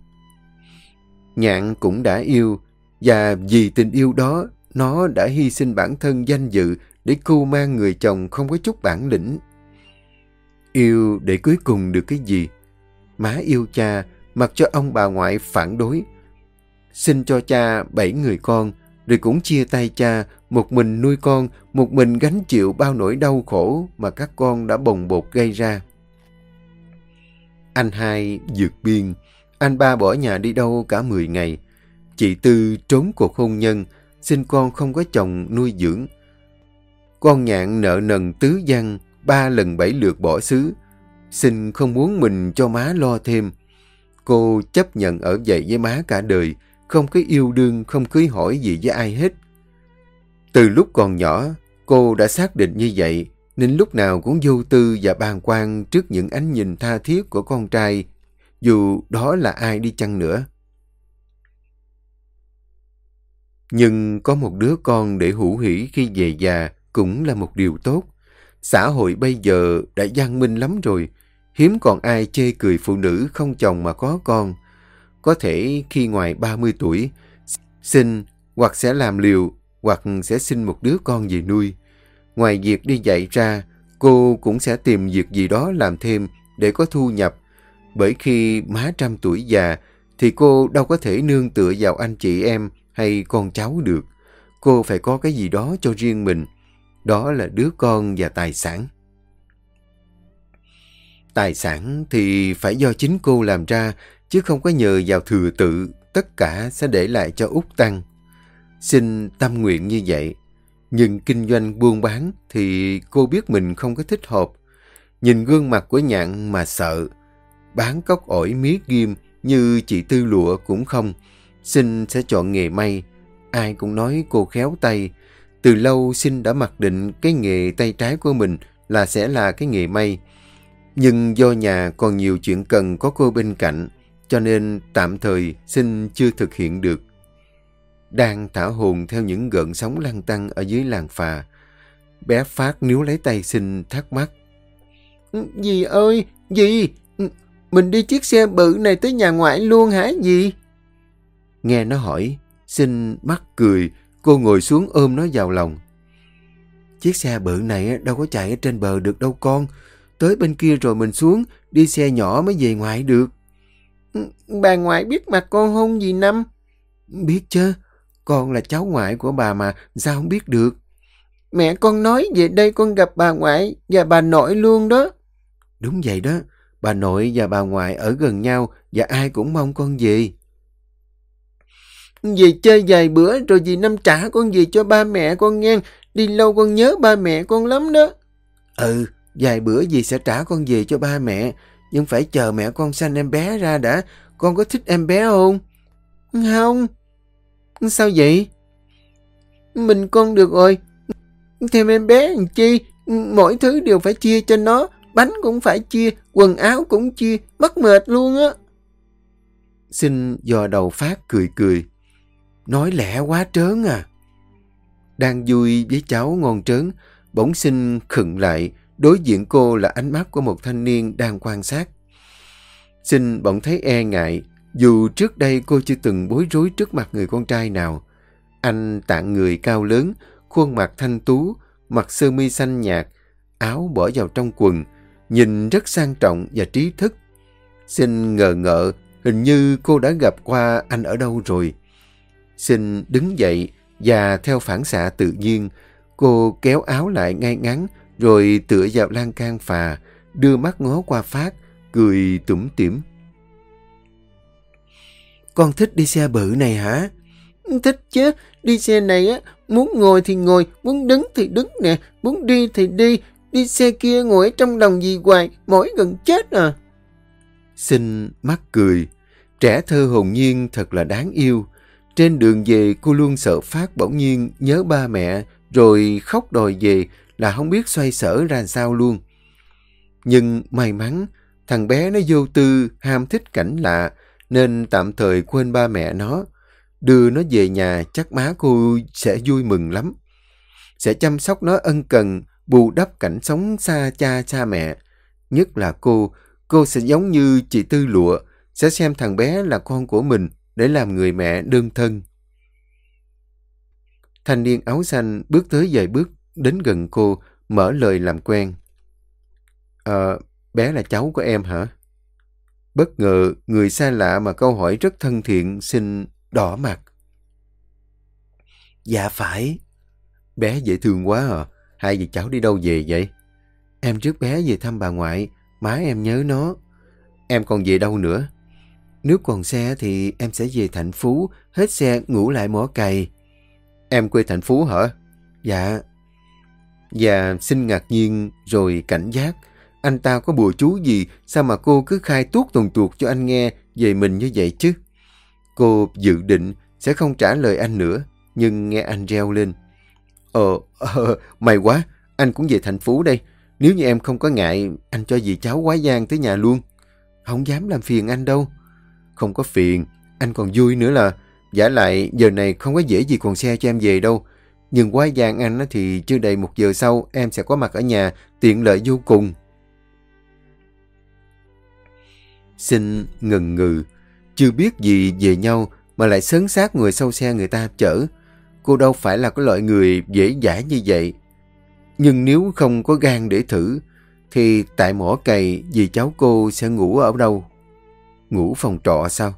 Nhạn cũng đã yêu, và vì tình yêu đó, nó đã hy sinh bản thân danh dự để cô mang người chồng không có chút bản lĩnh. Yêu để cuối cùng được cái gì? Má yêu cha, mặc cho ông bà ngoại phản đối. xin cho cha bảy người con, rồi cũng chia tay cha, một mình nuôi con, một mình gánh chịu bao nỗi đau khổ mà các con đã bồng bột gây ra. Anh hai vượt biên, anh ba bỏ nhà đi đâu cả 10 ngày. Chị Tư trốn cuộc hôn nhân, sinh con không có chồng nuôi dưỡng. Con nhạn nợ nần tứ văn, ba lần bảy lượt bỏ xứ. Xin không muốn mình cho má lo thêm. Cô chấp nhận ở vậy với má cả đời, không có yêu đương, không cưới hỏi gì với ai hết. Từ lúc còn nhỏ, Cô đã xác định như vậy, nên lúc nào cũng vô tư và bàng quan trước những ánh nhìn tha thiết của con trai, dù đó là ai đi chăng nữa. Nhưng có một đứa con để hữu hỷ khi về già cũng là một điều tốt. Xã hội bây giờ đã văn minh lắm rồi, hiếm còn ai chê cười phụ nữ không chồng mà có con. Có thể khi ngoài 30 tuổi, sinh hoặc sẽ làm liều hoặc sẽ sinh một đứa con về nuôi. Ngoài việc đi dạy ra, cô cũng sẽ tìm việc gì đó làm thêm để có thu nhập. Bởi khi má trăm tuổi già, thì cô đâu có thể nương tựa vào anh chị em hay con cháu được. Cô phải có cái gì đó cho riêng mình. Đó là đứa con và tài sản. Tài sản thì phải do chính cô làm ra, chứ không có nhờ vào thừa tự, tất cả sẽ để lại cho Út Tăng. Xin tâm nguyện như vậy. Nhưng kinh doanh buôn bán thì cô biết mình không có thích hợp. Nhìn gương mặt của nhạn mà sợ. Bán cốc ổi mía ghim như chị Tư Lụa cũng không. Xin sẽ chọn nghề may. Ai cũng nói cô khéo tay. Từ lâu Sinh đã mặc định cái nghề tay trái của mình là sẽ là cái nghề may. Nhưng do nhà còn nhiều chuyện cần có cô bên cạnh, cho nên tạm thời Sinh chưa thực hiện được. Đang thả hồn theo những gợn sóng lăn tăng ở dưới làng phà. Bé Phát níu lấy tay Sinh thắc mắc. Dì ơi, dì, mình đi chiếc xe bự này tới nhà ngoại luôn hả dì? Nghe nó hỏi, Sinh mắc cười, cô ngồi xuống ôm nó vào lòng. Chiếc xe bự này đâu có chạy ở trên bờ được đâu con. Tới bên kia rồi mình xuống, đi xe nhỏ mới về ngoại được. Bà ngoại biết mặt con hôn gì Năm? Biết chứ, con là cháu ngoại của bà mà, sao không biết được? Mẹ con nói về đây con gặp bà ngoại và bà nội luôn đó. Đúng vậy đó, bà nội và bà ngoại ở gần nhau và ai cũng mong con về. Về chơi vài bữa rồi dì Năm trả con về cho ba mẹ con nghe. Đi lâu con nhớ ba mẹ con lắm đó. Ừ, vài bữa dì sẽ trả con về cho ba mẹ. Nhưng phải chờ mẹ con sanh em bé ra đã. Con có thích em bé không? Không. Sao vậy? Mình con được rồi. Thêm em bé làm chi? Mỗi thứ đều phải chia cho nó. Bánh cũng phải chia, quần áo cũng chia. Mất mệt luôn á. Xin dò đầu phát cười cười. Nói lẽ quá trớn à. Đang vui với cháu ngon trớn, bỗng sinh khựng lại, đối diện cô là ánh mắt của một thanh niên đang quan sát. Sinh bỗng thấy e ngại, dù trước đây cô chưa từng bối rối trước mặt người con trai nào. Anh tạng người cao lớn, khuôn mặt thanh tú, mặc sơ mi xanh nhạt, áo bỏ vào trong quần, nhìn rất sang trọng và trí thức. xin ngờ ngợ, hình như cô đã gặp qua anh ở đâu rồi. xin đứng dậy và theo phản xạ tự nhiên, cô kéo áo lại ngay ngắn rồi tựa vào lan can phà, đưa mắt ngó qua phát, cười tủm tỉm. Con thích đi xe bự này hả? Thích chứ, đi xe này á, muốn ngồi thì ngồi, muốn đứng thì đứng nè, muốn đi thì đi, đi xe kia ngồi ở trong lòng gì hoài, mỏi gần chết à. Xin mắt cười, trẻ thơ hồn nhiên thật là đáng yêu. Trên đường về cô luôn sợ Phát bỗng nhiên nhớ ba mẹ rồi khóc đòi về là không biết xoay sở ra sao luôn. Nhưng may mắn thằng bé nó vô tư ham thích cảnh lạ nên tạm thời quên ba mẹ nó. Đưa nó về nhà chắc má cô sẽ vui mừng lắm. Sẽ chăm sóc nó ân cần, bù đắp cảnh sống xa cha cha mẹ. Nhất là cô, cô sẽ giống như chị Tư Lụa, sẽ xem thằng bé là con của mình để làm người mẹ đơn thân. Thanh niên áo xanh bước tới vài bước, đến gần cô, mở lời làm quen. Ờ, bé là cháu của em hả? Bất ngờ, người xa lạ mà câu hỏi rất thân thiện xin đỏ mặt. Dạ phải. Bé dễ thương quá à. Hai dì cháu đi đâu về vậy? Em trước bé về thăm bà ngoại, má em nhớ nó. Em còn về đâu nữa? Nếu còn xe thì em sẽ về thành phố, hết xe ngủ lại mỏ cày. Em quê thành phố hả? Dạ. Và xin ngạc nhiên rồi cảnh giác. Anh ta có bùa chú gì sao mà cô cứ khai tuốt tuần tuột cho anh nghe về mình như vậy chứ? Cô dự định sẽ không trả lời anh nữa, nhưng nghe anh reo lên. Ờ, ờ, may quá, anh cũng về thành phố đây. Nếu như em không có ngại, anh cho dì cháu quá giang tới nhà luôn. Không dám làm phiền anh đâu. Không có phiền, anh còn vui nữa là giả lại giờ này không có dễ gì còn xe cho em về đâu. Nhưng quá giang anh thì chưa đầy một giờ sau em sẽ có mặt ở nhà, tiện lợi vô cùng. Xin ngần ngừ, chưa biết gì về nhau mà lại sớn sát người sau xe người ta chở. Cô đâu phải là cái loại người dễ dãi như vậy. Nhưng nếu không có gan để thử, thì tại mỏ cày dì cháu cô sẽ ngủ ở đâu? Ngủ phòng trọ sao?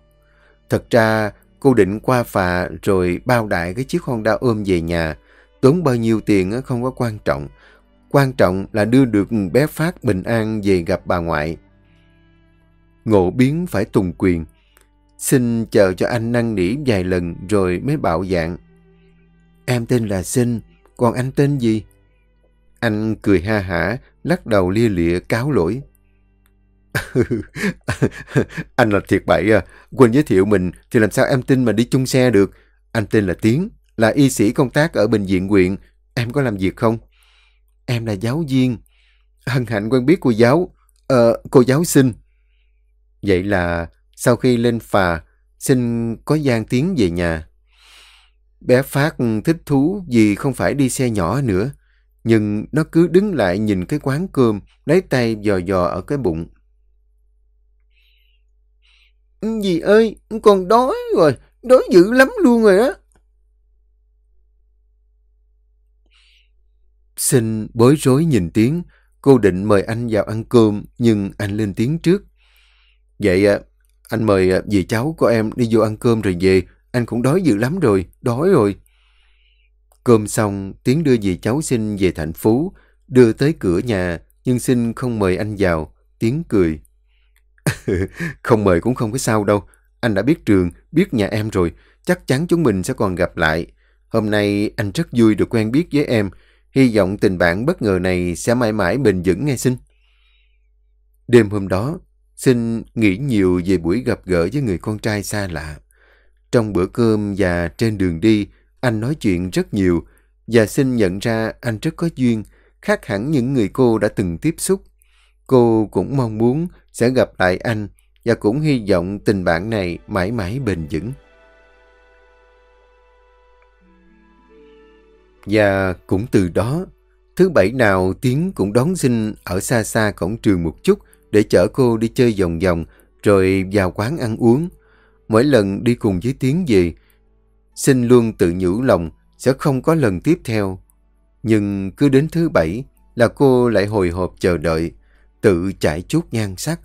Thật ra cô định qua phà rồi bao đại cái chiếc Honda ôm về nhà. Tốn bao nhiêu tiền không có quan trọng. Quan trọng là đưa được bé Phát bình an về gặp bà ngoại. Ngộ biến phải tùng quyền. Xin chờ cho anh năn nỉ vài lần rồi mới bạo dạng. Em tên là Sinh, còn anh tên gì? Anh cười ha hả, lắc đầu lia lịa cáo lỗi. anh là thiệt bậy à, quên giới thiệu mình thì làm sao em tin mà đi chung xe được. Anh tên là Tiến, là y sĩ công tác ở bệnh viện huyện. Em có làm việc không? Em là giáo viên. Hân hạnh quen biết cô giáo. Ờ, cô giáo sinh. Vậy là sau khi lên phà, xin có gian tiếng về nhà. Bé Phát thích thú vì không phải đi xe nhỏ nữa. Nhưng nó cứ đứng lại nhìn cái quán cơm, lấy tay dò dò ở cái bụng. Dì ơi, con đói rồi, đói dữ lắm luôn rồi đó. Xin bối rối nhìn tiếng, cô định mời anh vào ăn cơm, nhưng anh lên tiếng trước. Vậy à, anh mời à, dì cháu của em đi vô ăn cơm rồi về, anh cũng đói dữ lắm rồi, đói rồi. Cơm xong, Tiến đưa dì cháu xin về thành phố, đưa tới cửa nhà, nhưng xin không mời anh vào. Tiến cười. không mời cũng không có sao đâu. Anh đã biết trường, biết nhà em rồi. Chắc chắn chúng mình sẽ còn gặp lại. Hôm nay anh rất vui được quen biết với em. Hy vọng tình bạn bất ngờ này sẽ mãi mãi bền vững nghe xin. Đêm hôm đó, xin nghĩ nhiều về buổi gặp gỡ với người con trai xa lạ. Trong bữa cơm và trên đường đi, anh nói chuyện rất nhiều và xin nhận ra anh rất có duyên, khác hẳn những người cô đã từng tiếp xúc. Cô cũng mong muốn sẽ gặp lại anh và cũng hy vọng tình bạn này mãi mãi bền vững. Và cũng từ đó, thứ bảy nào Tiến cũng đón sinh ở xa xa cổng trường một chút để chở cô đi chơi vòng vòng rồi vào quán ăn uống. Mỗi lần đi cùng với Tiến về, xin luôn tự nhủ lòng sẽ không có lần tiếp theo. Nhưng cứ đến thứ bảy là cô lại hồi hộp chờ đợi, tự trải chút nhan sắc.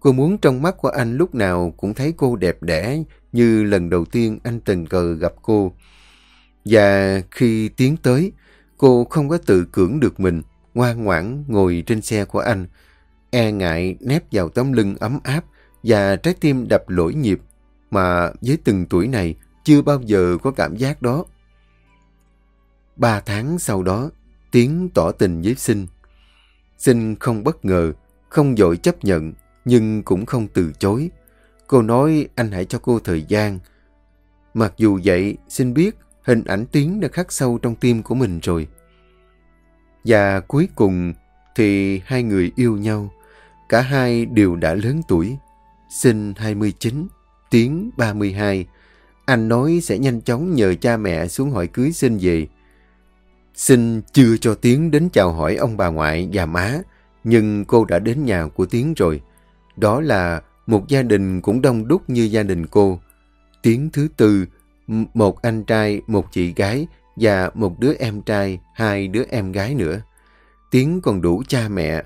Cô muốn trong mắt của anh lúc nào cũng thấy cô đẹp đẽ như lần đầu tiên anh tình cờ gặp cô. Và khi tiến tới, cô không có tự cưỡng được mình, ngoan ngoãn ngồi trên xe của anh, e ngại nép vào tấm lưng ấm áp và trái tim đập lỗi nhịp mà với từng tuổi này chưa bao giờ có cảm giác đó. Ba tháng sau đó, Tiến tỏ tình với Sinh. Sinh không bất ngờ, không dội chấp nhận, nhưng cũng không từ chối. Cô nói anh hãy cho cô thời gian. Mặc dù vậy, Sinh biết hình ảnh Tiến đã khắc sâu trong tim của mình rồi. Và cuối cùng thì hai người yêu nhau. Cả hai đều đã lớn tuổi. Sinh 29, Tiến 32. Anh nói sẽ nhanh chóng nhờ cha mẹ xuống hỏi cưới xin về. Xin chưa cho Tiến đến chào hỏi ông bà ngoại và má, nhưng cô đã đến nhà của Tiến rồi. Đó là một gia đình cũng đông đúc như gia đình cô. Tiến thứ tư, một anh trai, một chị gái và một đứa em trai, hai đứa em gái nữa. Tiến còn đủ cha mẹ.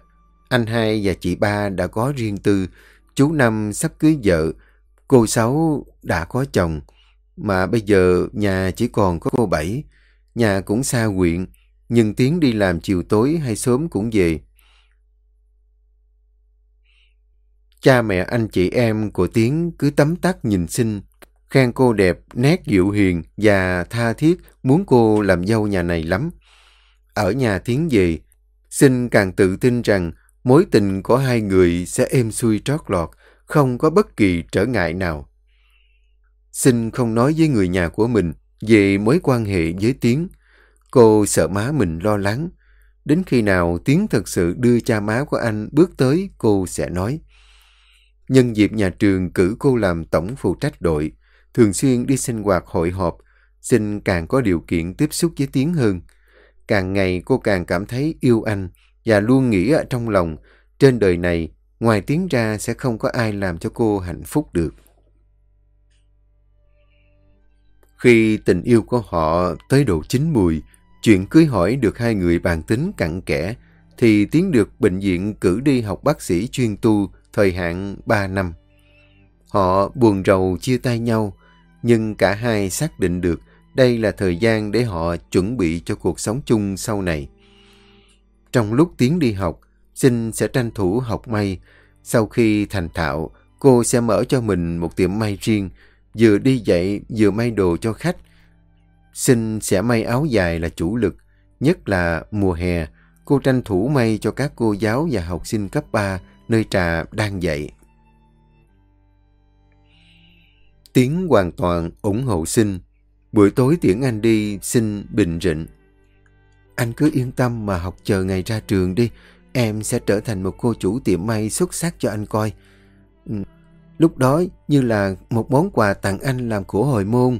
Anh hai và chị ba đã có riêng tư. Chú Năm sắp cưới vợ. Cô Sáu đã có chồng. Mà bây giờ nhà chỉ còn có cô Bảy. Nhà cũng xa huyện, nhưng Tiến đi làm chiều tối hay sớm cũng về. Cha mẹ anh chị em của Tiến cứ tấm tắc nhìn xinh, khen cô đẹp, nét dịu hiền và tha thiết muốn cô làm dâu nhà này lắm. Ở nhà Tiến về, Sinh càng tự tin rằng mối tình của hai người sẽ êm xuôi trót lọt, không có bất kỳ trở ngại nào. Sinh không nói với người nhà của mình về mối quan hệ với Tiến. Cô sợ má mình lo lắng. Đến khi nào Tiến thật sự đưa cha má của anh bước tới, cô sẽ nói. Nhân dịp nhà trường cử cô làm tổng phụ trách đội, thường xuyên đi sinh hoạt hội họp, xin càng có điều kiện tiếp xúc với Tiến hơn. Càng ngày cô càng cảm thấy yêu anh và luôn nghĩ ở trong lòng, trên đời này, ngoài Tiến ra sẽ không có ai làm cho cô hạnh phúc được. Khi tình yêu của họ tới độ chín mùi, chuyện cưới hỏi được hai người bàn tính cặn kẽ, thì Tiến được bệnh viện cử đi học bác sĩ chuyên tu thời hạn 3 năm. Họ buồn rầu chia tay nhau, nhưng cả hai xác định được đây là thời gian để họ chuẩn bị cho cuộc sống chung sau này. Trong lúc Tiến đi học, Sinh sẽ tranh thủ học may. Sau khi thành thạo, cô sẽ mở cho mình một tiệm may riêng, vừa đi dạy vừa may đồ cho khách. Sinh sẽ may áo dài là chủ lực, nhất là mùa hè, cô tranh thủ may cho các cô giáo và học sinh cấp 3 nơi trà đang dạy. Tiến hoàn toàn ủng hộ Sinh. Buổi tối tiễn anh đi, Sinh bình rịnh. Anh cứ yên tâm mà học chờ ngày ra trường đi. Em sẽ trở thành một cô chủ tiệm may xuất sắc cho anh coi. Ừ, lúc đó như là một món quà tặng anh làm của hồi môn.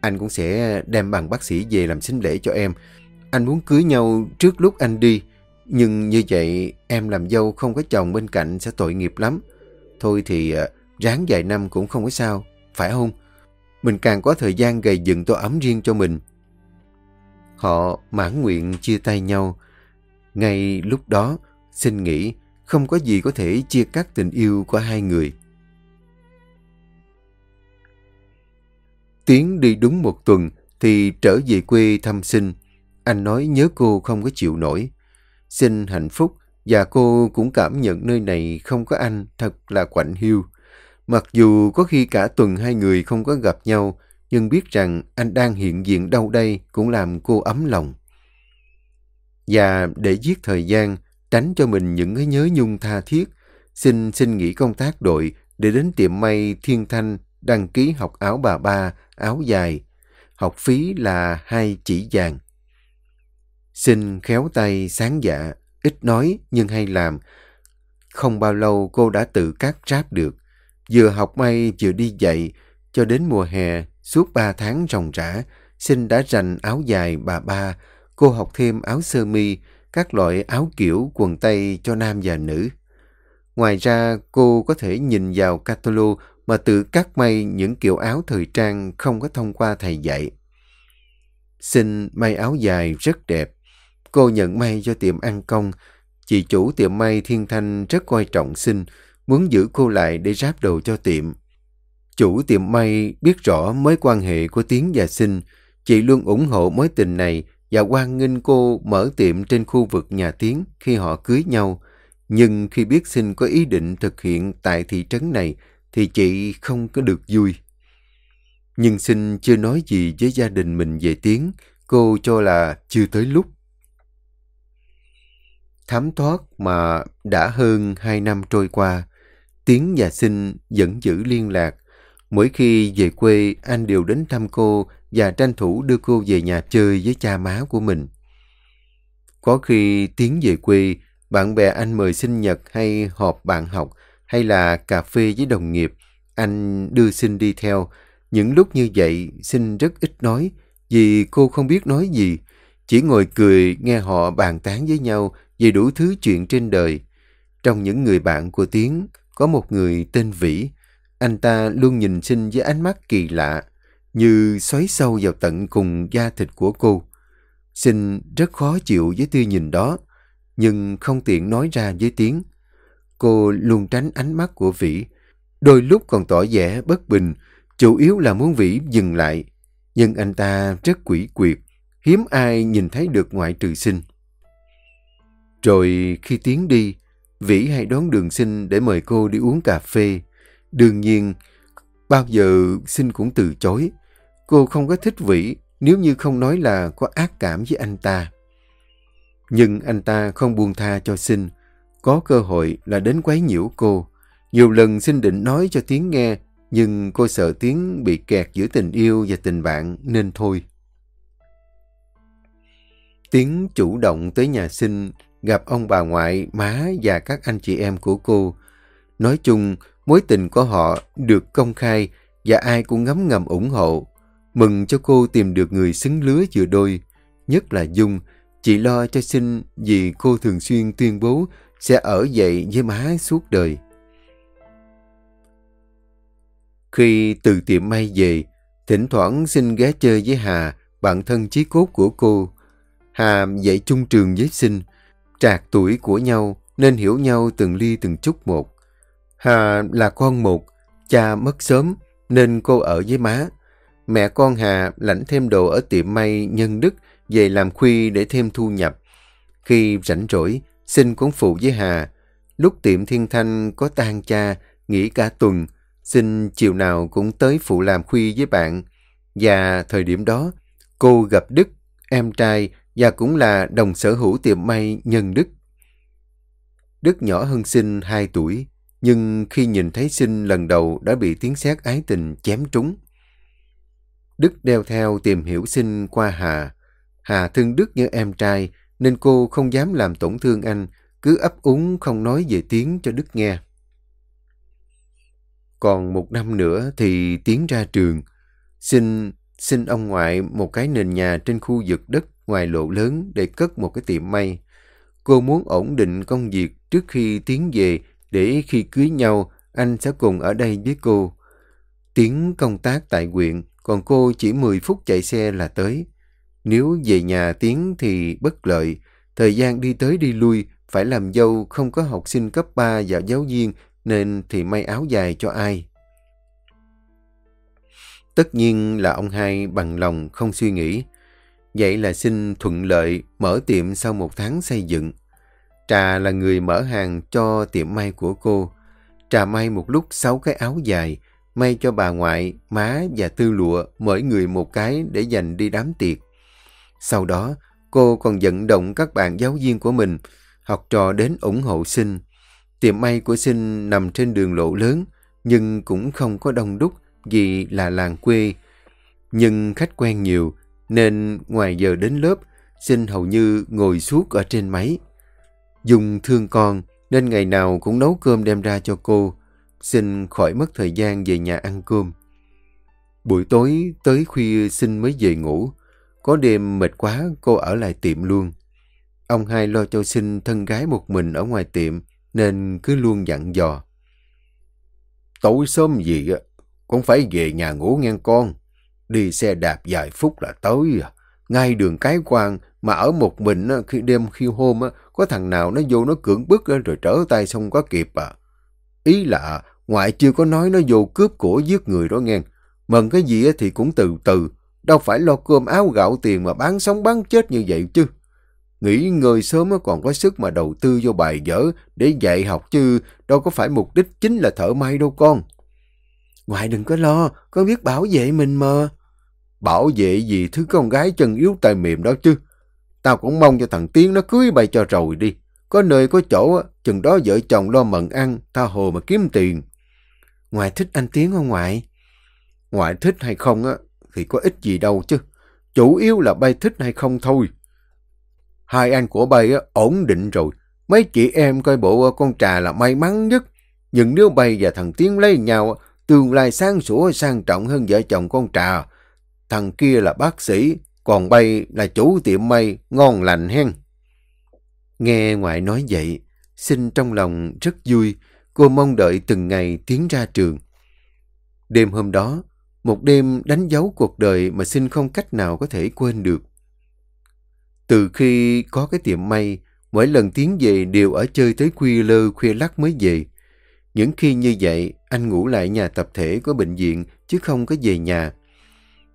Anh cũng sẽ đem bằng bác sĩ về làm sinh lễ cho em. Anh muốn cưới nhau trước lúc anh đi. Nhưng như vậy em làm dâu không có chồng bên cạnh sẽ tội nghiệp lắm. Thôi thì ờ, ráng vài năm cũng không có sao, phải không? Mình càng có thời gian gầy dựng tổ ấm riêng cho mình. Họ mãn nguyện chia tay nhau. Ngay lúc đó, xin nghĩ không có gì có thể chia cắt tình yêu của hai người. Tiến đi đúng một tuần thì trở về quê thăm sinh. Anh nói nhớ cô không có chịu nổi. Xin hạnh phúc và cô cũng cảm nhận nơi này không có anh thật là quạnh hiu. Mặc dù có khi cả tuần hai người không có gặp nhau, nhưng biết rằng anh đang hiện diện đâu đây cũng làm cô ấm lòng. Và để giết thời gian, tránh cho mình những cái nhớ nhung tha thiết, xin xin nghỉ công tác đội để đến tiệm may Thiên Thanh đăng ký học áo bà ba, áo dài. Học phí là hai chỉ vàng. Xin khéo tay sáng dạ, ít nói nhưng hay làm. Không bao lâu cô đã tự cắt ráp được. Vừa học may vừa đi dạy, cho đến mùa hè, suốt ba tháng ròng rã, Sinh đã rành áo dài bà ba, cô học thêm áo sơ mi, các loại áo kiểu quần tây cho nam và nữ. Ngoài ra, cô có thể nhìn vào catalog mà tự cắt may những kiểu áo thời trang không có thông qua thầy dạy. Sinh may áo dài rất đẹp. Cô nhận may cho tiệm ăn công. Chị chủ tiệm may Thiên Thanh rất coi trọng Sinh, muốn giữ cô lại để ráp đồ cho tiệm. Chủ tiệm may biết rõ mối quan hệ của Tiến và Sinh. Chị luôn ủng hộ mối tình này và quan nghênh cô mở tiệm trên khu vực nhà Tiến khi họ cưới nhau. Nhưng khi biết Sinh có ý định thực hiện tại thị trấn này thì chị không có được vui. Nhưng Sinh chưa nói gì với gia đình mình về Tiến, cô cho là chưa tới lúc. Thám thoát mà đã hơn hai năm trôi qua, Tiến và Sinh vẫn giữ liên lạc. Mỗi khi về quê, anh đều đến thăm cô và tranh thủ đưa cô về nhà chơi với cha má của mình. Có khi Tiến về quê, bạn bè anh mời sinh nhật hay họp bạn học hay là cà phê với đồng nghiệp, anh đưa Sinh đi theo. Những lúc như vậy, Sinh rất ít nói, vì cô không biết nói gì. Chỉ ngồi cười nghe họ bàn tán với nhau về đủ thứ chuyện trên đời. Trong những người bạn của Tiến, có một người tên Vĩ. Anh ta luôn nhìn Sinh với ánh mắt kỳ lạ, như xoáy sâu vào tận cùng da thịt của cô. Sinh rất khó chịu với tư nhìn đó, nhưng không tiện nói ra với Tiến. Cô luôn tránh ánh mắt của Vĩ, đôi lúc còn tỏ vẻ bất bình, chủ yếu là muốn Vĩ dừng lại. Nhưng anh ta rất quỷ quyệt, hiếm ai nhìn thấy được ngoại trừ sinh. Rồi khi Tiến đi, Vĩ hay đón đường sinh để mời cô đi uống cà phê. Đương nhiên, bao giờ xin cũng từ chối. Cô không có thích Vĩ nếu như không nói là có ác cảm với anh ta. Nhưng anh ta không buông tha cho xin Có cơ hội là đến quấy nhiễu cô. Nhiều lần xin định nói cho Tiến nghe, nhưng cô sợ Tiến bị kẹt giữa tình yêu và tình bạn nên thôi. Tiến chủ động tới nhà sinh, gặp ông bà ngoại, má và các anh chị em của cô. Nói chung, mối tình của họ được công khai và ai cũng ngấm ngầm ủng hộ. Mừng cho cô tìm được người xứng lứa vừa đôi. Nhất là Dung, chị lo cho sinh vì cô thường xuyên tuyên bố sẽ ở dậy với má suốt đời. Khi từ tiệm may về, thỉnh thoảng xin ghé chơi với Hà, bạn thân chí cốt của cô. Hà dạy chung trường với sinh, trạc tuổi của nhau nên hiểu nhau từng ly từng chút một. Hà là con một, cha mất sớm nên cô ở với má. Mẹ con Hà lãnh thêm đồ ở tiệm may nhân đức về làm khuy để thêm thu nhập. Khi rảnh rỗi, xin cũng phụ với Hà. Lúc tiệm Thiên Thanh có tan cha, nghỉ cả tuần, xin chiều nào cũng tới phụ làm khuy với bạn. Và thời điểm đó, cô gặp Đức, em trai, và cũng là đồng sở hữu tiệm may Nhân Đức. Đức nhỏ hơn Sinh 2 tuổi, nhưng khi nhìn thấy Sinh lần đầu đã bị tiếng sét ái tình chém trúng. Đức đeo theo tìm hiểu Sinh qua Hà. Hà thương Đức như em trai, nên cô không dám làm tổn thương anh, cứ ấp úng không nói về tiếng cho Đức nghe. Còn một năm nữa thì tiến ra trường. Xin xin ông ngoại một cái nền nhà trên khu vực đất ngoài lộ lớn để cất một cái tiệm may. Cô muốn ổn định công việc trước khi tiến về để khi cưới nhau anh sẽ cùng ở đây với cô. Tiến công tác tại huyện, còn cô chỉ 10 phút chạy xe là tới. Nếu về nhà Tiến thì bất lợi, thời gian đi tới đi lui, phải làm dâu không có học sinh cấp 3 và giáo viên nên thì may áo dài cho ai. Tất nhiên là ông hai bằng lòng không suy nghĩ. Vậy là xin thuận lợi mở tiệm sau một tháng xây dựng. Trà là người mở hàng cho tiệm may của cô. Trà may một lúc sáu cái áo dài, may cho bà ngoại, má và tư lụa mỗi người một cái để dành đi đám tiệc. Sau đó, cô còn vận động các bạn giáo viên của mình, học trò đến ủng hộ sinh. Tiệm may của sinh nằm trên đường lộ lớn, nhưng cũng không có đông đúc vì là làng quê. Nhưng khách quen nhiều, nên ngoài giờ đến lớp, sinh hầu như ngồi suốt ở trên máy. Dùng thương con, nên ngày nào cũng nấu cơm đem ra cho cô, xin khỏi mất thời gian về nhà ăn cơm. Buổi tối tới khuya xin mới về ngủ, có đêm mệt quá, cô ở lại tiệm luôn. Ông hai lo cho sinh thân gái một mình ở ngoài tiệm, nên cứ luôn dặn dò. Tối sớm gì á, cũng phải về nhà ngủ ngang con. Đi xe đạp vài phút là tới. À. Ngay đường cái quan mà ở một mình á, khi đêm khi hôm á, có thằng nào nó vô nó cưỡng bức rồi trở tay xong có kịp à. Ý là ngoại chưa có nói nó vô cướp của giết người đó nghe. Mần cái gì thì cũng từ từ, Đâu phải lo cơm áo gạo tiền mà bán sống bán chết như vậy chứ. nghĩ người sớm còn có sức mà đầu tư vô bài vở để dạy học chứ đâu có phải mục đích chính là thợ may đâu con. Ngoại đừng có lo, con biết bảo vệ mình mà. Bảo vệ gì thứ con gái chân yếu tay mềm đó chứ. Tao cũng mong cho thằng Tiến nó cưới bay cho rồi đi. Có nơi có chỗ, chừng đó vợ chồng lo mận ăn, tha hồ mà kiếm tiền. Ngoại thích anh Tiến không ngoại? Ngoại thích hay không á, thì có ích gì đâu chứ. Chủ yếu là bay thích hay không thôi. Hai anh của bay á ổn định rồi. Mấy chị em coi bộ con trà là may mắn nhất. Nhưng nếu bay và thằng Tiến lấy nhau, tương lai sáng sủa sang trọng hơn vợ chồng con trà. Thằng kia là bác sĩ, còn bay là chủ tiệm may, ngon lành hen. Nghe ngoại nói vậy, sinh trong lòng rất vui, cô mong đợi từng ngày tiến ra trường. Đêm hôm đó, một đêm đánh dấu cuộc đời mà sinh không cách nào có thể quên được. Từ khi có cái tiệm may, mỗi lần tiến về đều ở chơi tới khuya lơ khuya lắc mới về. Những khi như vậy, anh ngủ lại nhà tập thể của bệnh viện chứ không có về nhà.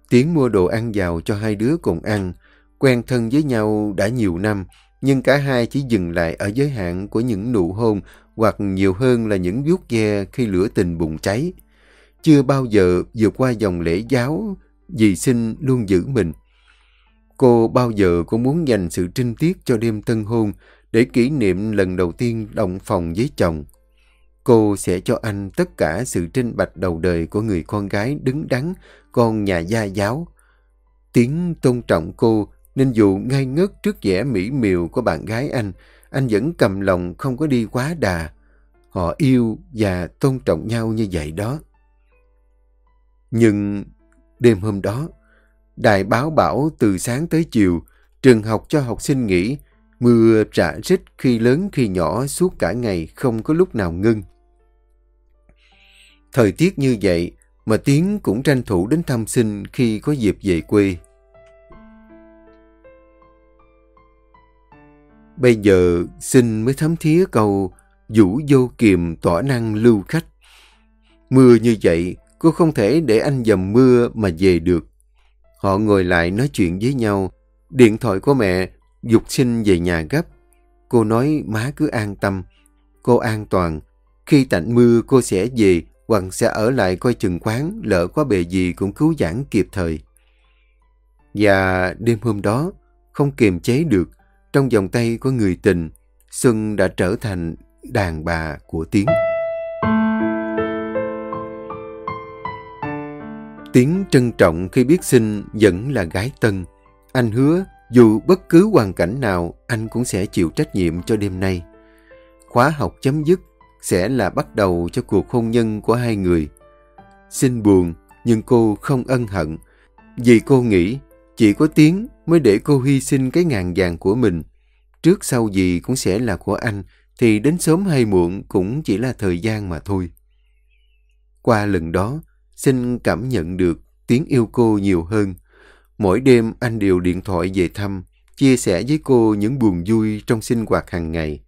Tiến mua đồ ăn vào cho hai đứa cùng ăn, quen thân với nhau đã nhiều năm, nhưng cả hai chỉ dừng lại ở giới hạn của những nụ hôn hoặc nhiều hơn là những vuốt ve khi lửa tình bùng cháy chưa bao giờ vượt qua dòng lễ giáo, dì sinh luôn giữ mình. Cô bao giờ cũng muốn dành sự trinh tiết cho đêm tân hôn để kỷ niệm lần đầu tiên đồng phòng với chồng. Cô sẽ cho anh tất cả sự trinh bạch đầu đời của người con gái đứng đắn, con nhà gia giáo. Tiếng tôn trọng cô nên dù ngay ngất trước vẻ mỹ miều của bạn gái anh, anh vẫn cầm lòng không có đi quá đà. Họ yêu và tôn trọng nhau như vậy đó. Nhưng đêm hôm đó, đài báo bảo từ sáng tới chiều, trường học cho học sinh nghỉ, mưa rã rít khi lớn khi nhỏ suốt cả ngày không có lúc nào ngưng. Thời tiết như vậy mà Tiến cũng tranh thủ đến thăm sinh khi có dịp về quê. Bây giờ sinh mới thấm thía câu vũ vô kiềm tỏa năng lưu khách. Mưa như vậy, cô không thể để anh dầm mưa mà về được. Họ ngồi lại nói chuyện với nhau. Điện thoại của mẹ dục sinh về nhà gấp. Cô nói má cứ an tâm. Cô an toàn. Khi tạnh mưa cô sẽ về Hoàng sẽ ở lại coi chừng quán lỡ có bề gì cũng cứu giãn kịp thời. Và đêm hôm đó, không kiềm chế được, trong vòng tay của người tình, Xuân đã trở thành đàn bà của Tiến. Tiến trân trọng khi biết sinh vẫn là gái tân. Anh hứa dù bất cứ hoàn cảnh nào anh cũng sẽ chịu trách nhiệm cho đêm nay. Khóa học chấm dứt sẽ là bắt đầu cho cuộc hôn nhân của hai người. Xin buồn nhưng cô không ân hận vì cô nghĩ chỉ có Tiến mới để cô hy sinh cái ngàn vàng của mình. Trước sau gì cũng sẽ là của anh, thì đến sớm hay muộn cũng chỉ là thời gian mà thôi. Qua lần đó, xin cảm nhận được Tiến yêu cô nhiều hơn. Mỗi đêm anh đều điện thoại về thăm, chia sẻ với cô những buồn vui trong sinh hoạt hàng ngày.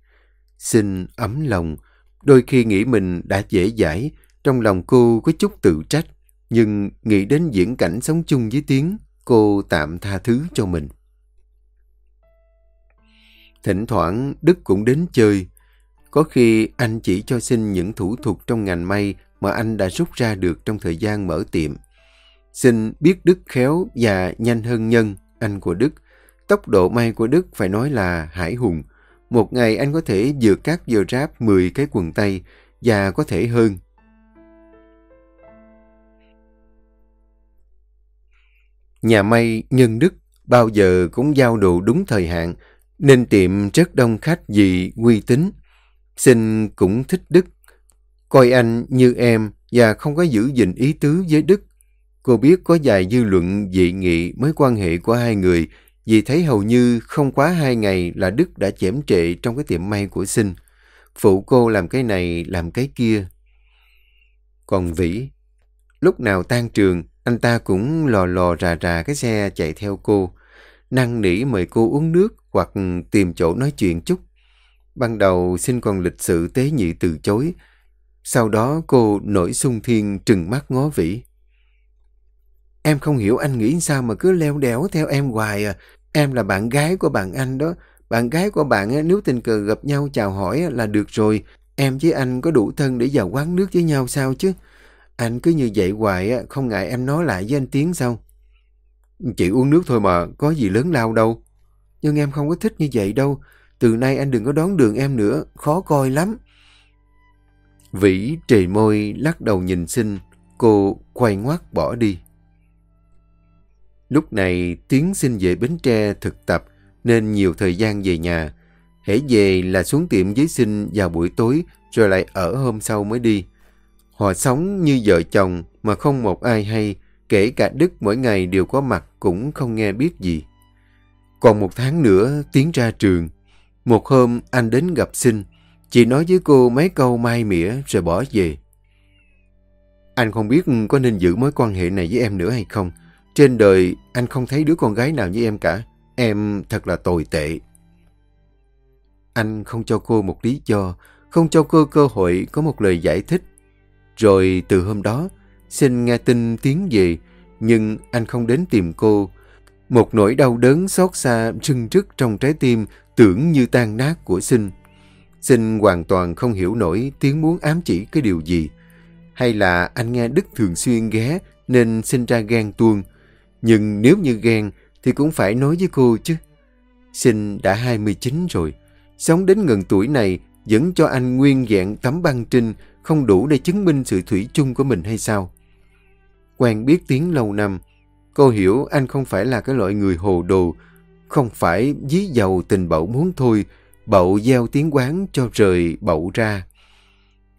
Xin ấm lòng, đôi khi nghĩ mình đã dễ dãi, trong lòng cô có chút tự trách, nhưng nghĩ đến diễn cảnh sống chung với Tiến, cô tạm tha thứ cho mình. Thỉnh thoảng Đức cũng đến chơi. Có khi anh chỉ cho xin những thủ thuật trong ngành may mà anh đã rút ra được trong thời gian mở tiệm. Xin biết Đức khéo và nhanh hơn nhân, anh của Đức. Tốc độ may của Đức phải nói là hải hùng. Một ngày anh có thể vừa cắt vừa ráp 10 cái quần tay và có thể hơn. Nhà may Nhân Đức bao giờ cũng giao đồ đúng thời hạn, nên tiệm rất đông khách vì uy tín. Xin cũng thích Đức. Coi anh như em và không có giữ gìn ý tứ với Đức. Cô biết có vài dư luận dị nghị mối quan hệ của hai người vì thấy hầu như không quá hai ngày là Đức đã chém trệ trong cái tiệm may của Sinh. Phụ cô làm cái này, làm cái kia. Còn Vĩ, lúc nào tan trường, anh ta cũng lò lò rà rà cái xe chạy theo cô, năn nỉ mời cô uống nước hoặc tìm chỗ nói chuyện chút. Ban đầu sinh còn lịch sự tế nhị từ chối. Sau đó cô nổi sung thiên trừng mắt ngó vĩ. Em không hiểu anh nghĩ sao mà cứ leo đẻo theo em hoài à. Em là bạn gái của bạn anh đó. Bạn gái của bạn nếu tình cờ gặp nhau chào hỏi là được rồi. Em với anh có đủ thân để vào quán nước với nhau sao chứ? Anh cứ như vậy hoài không ngại em nói lại với anh Tiến sao? Chị uống nước thôi mà, có gì lớn lao đâu. Nhưng em không có thích như vậy đâu. Từ nay anh đừng có đón đường em nữa, khó coi lắm. Vĩ trề môi lắc đầu nhìn xinh, cô quay ngoắt bỏ đi. Lúc này Tiến xin về Bến Tre thực tập nên nhiều thời gian về nhà. Hễ về là xuống tiệm giấy sinh vào buổi tối rồi lại ở hôm sau mới đi. Họ sống như vợ chồng mà không một ai hay, kể cả Đức mỗi ngày đều có mặt cũng không nghe biết gì. Còn một tháng nữa tiến ra trường. Một hôm anh đến gặp sinh, chỉ nói với cô mấy câu mai mỉa rồi bỏ về. Anh không biết có nên giữ mối quan hệ này với em nữa hay không. Trên đời anh không thấy đứa con gái nào như em cả. Em thật là tồi tệ. Anh không cho cô một lý do, không cho cô cơ hội có một lời giải thích. Rồi từ hôm đó, xin nghe tin tiếng về, nhưng anh không đến tìm cô. Một nỗi đau đớn xót xa rưng rức trong trái tim tưởng như tan nát của sinh. Sinh hoàn toàn không hiểu nổi tiếng muốn ám chỉ cái điều gì. Hay là anh nghe Đức thường xuyên ghé nên sinh ra ghen tuông. Nhưng nếu như ghen thì cũng phải nói với cô chứ. Sinh đã 29 rồi. Sống đến gần tuổi này vẫn cho anh nguyên vẹn tấm băng trinh không đủ để chứng minh sự thủy chung của mình hay sao? Quen biết tiếng lâu năm, cô hiểu anh không phải là cái loại người hồ đồ, không phải dí dầu tình bậu muốn thôi, bậu gieo tiếng quán cho rời bậu ra.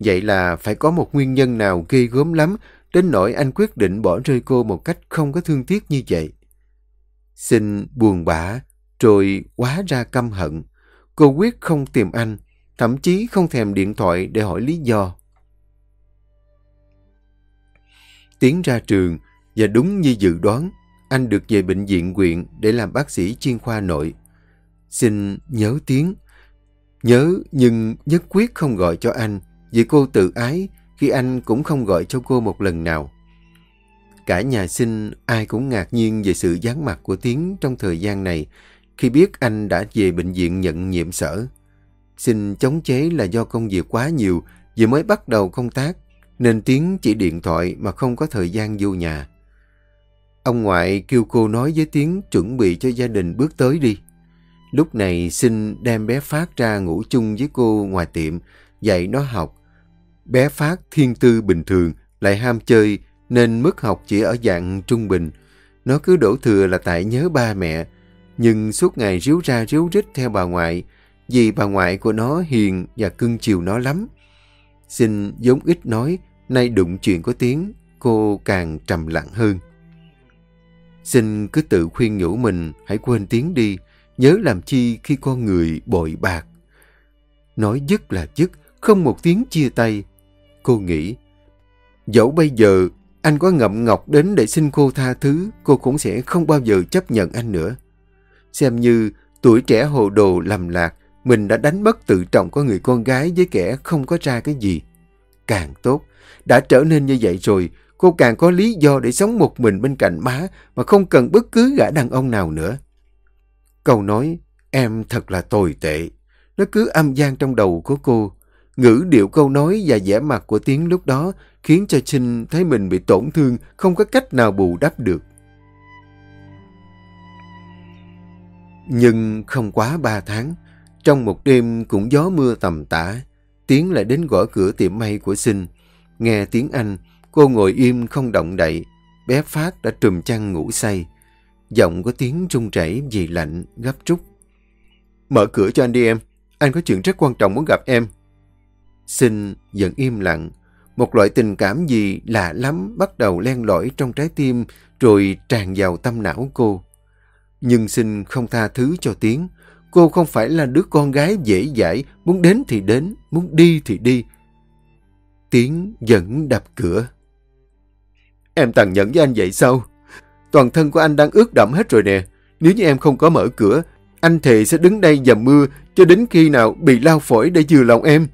Vậy là phải có một nguyên nhân nào ghê gớm lắm, đến nỗi anh quyết định bỏ rơi cô một cách không có thương tiếc như vậy. Xin buồn bã, rồi quá ra căm hận. Cô quyết không tìm anh, thậm chí không thèm điện thoại để hỏi lý do. Tiến ra trường, và đúng như dự đoán, anh được về bệnh viện quyện để làm bác sĩ chuyên khoa nội. Xin nhớ Tiến. Nhớ nhưng nhất quyết không gọi cho anh, vì cô tự ái khi anh cũng không gọi cho cô một lần nào. Cả nhà sinh ai cũng ngạc nhiên về sự gián mặt của Tiến trong thời gian này khi biết anh đã về bệnh viện nhận nhiệm sở. sinh chống chế là do công việc quá nhiều vì mới bắt đầu công tác nên Tiến chỉ điện thoại mà không có thời gian vô nhà. Ông ngoại kêu cô nói với Tiến chuẩn bị cho gia đình bước tới đi. Lúc này sinh đem bé Phát ra ngủ chung với cô ngoài tiệm, dạy nó học. Bé Phát thiên tư bình thường, lại ham chơi, nên mức học chỉ ở dạng trung bình. Nó cứ đổ thừa là tại nhớ ba mẹ, nhưng suốt ngày ríu ra ríu rít theo bà ngoại, vì bà ngoại của nó hiền và cưng chiều nó lắm. Xin giống ít nói, nay đụng chuyện có tiếng, cô càng trầm lặng hơn. Xin cứ tự khuyên nhủ mình hãy quên tiếng đi, nhớ làm chi khi con người bội bạc. Nói dứt là dứt, không một tiếng chia tay. Cô nghĩ, dẫu bây giờ anh có ngậm ngọc đến để xin cô tha thứ, cô cũng sẽ không bao giờ chấp nhận anh nữa. Xem như tuổi trẻ hồ đồ lầm lạc, mình đã đánh mất tự trọng của người con gái với kẻ không có ra cái gì. Càng tốt, đã trở nên như vậy rồi, cô càng có lý do để sống một mình bên cạnh má mà không cần bất cứ gã đàn ông nào nữa. Câu nói, em thật là tồi tệ. Nó cứ âm gian trong đầu của cô. Ngữ điệu câu nói và vẻ mặt của tiếng lúc đó khiến cho Trinh thấy mình bị tổn thương, không có cách nào bù đắp được. Nhưng không quá ba tháng, trong một đêm cũng gió mưa tầm tã, Tiến lại đến gõ cửa tiệm may của Sinh. Nghe tiếng Anh, cô ngồi im không động đậy, bé Phát đã trùm chăn ngủ say. Giọng có tiếng trung chảy vì lạnh, gấp rút. Mở cửa cho anh đi em, anh có chuyện rất quan trọng muốn gặp em. Sinh vẫn im lặng, một loại tình cảm gì lạ lắm bắt đầu len lỏi trong trái tim rồi tràn vào tâm não cô. Nhưng Sinh không tha thứ cho Tiến. Cô không phải là đứa con gái dễ dãi, muốn đến thì đến, muốn đi thì đi. Tiến vẫn đập cửa. Em tàn nhẫn với anh vậy sao? Toàn thân của anh đang ướt đẫm hết rồi nè. Nếu như em không có mở cửa, anh thề sẽ đứng đây dầm mưa cho đến khi nào bị lao phổi để dừa lòng em.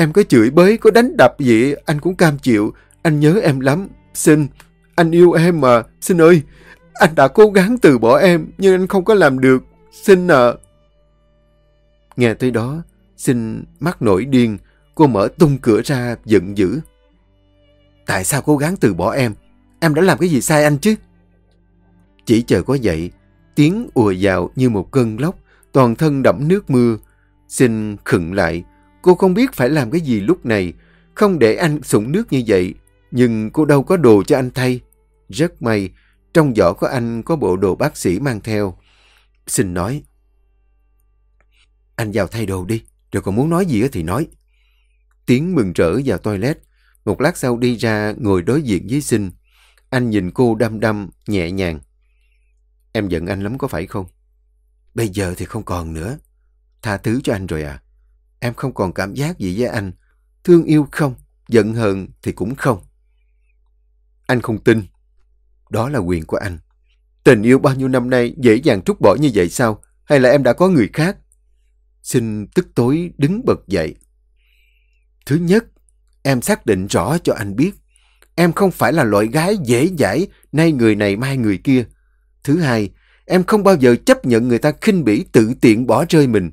Em có chửi bới, có đánh đập gì, anh cũng cam chịu. Anh nhớ em lắm. Xin, anh yêu em mà. Xin ơi, anh đã cố gắng từ bỏ em, nhưng anh không có làm được. Xin à. Nghe tới đó, xin mắt nổi điên. Cô mở tung cửa ra, giận dữ. Tại sao cố gắng từ bỏ em? Em đã làm cái gì sai anh chứ? Chỉ chờ có vậy, tiếng ùa vào như một cơn lốc, toàn thân đẫm nước mưa. Xin khựng lại, cô không biết phải làm cái gì lúc này, không để anh sụng nước như vậy, nhưng cô đâu có đồ cho anh thay. Rất may, trong giỏ của anh có bộ đồ bác sĩ mang theo. Xin nói. Anh vào thay đồ đi, rồi còn muốn nói gì thì nói. Tiến mừng rỡ vào toilet. Một lát sau đi ra ngồi đối diện với Sinh. Anh nhìn cô đăm đăm, nhẹ nhàng. Em giận anh lắm có phải không? Bây giờ thì không còn nữa. Tha thứ cho anh rồi à? Em không còn cảm giác gì với anh. Thương yêu không, giận hờn thì cũng không. Anh không tin. Đó là quyền của anh. Tình yêu bao nhiêu năm nay dễ dàng trút bỏ như vậy sao? Hay là em đã có người khác? Xin tức tối đứng bật dậy. Thứ nhất, em xác định rõ cho anh biết. Em không phải là loại gái dễ dãi, nay người này mai người kia. Thứ hai, em không bao giờ chấp nhận người ta khinh bỉ tự tiện bỏ rơi mình.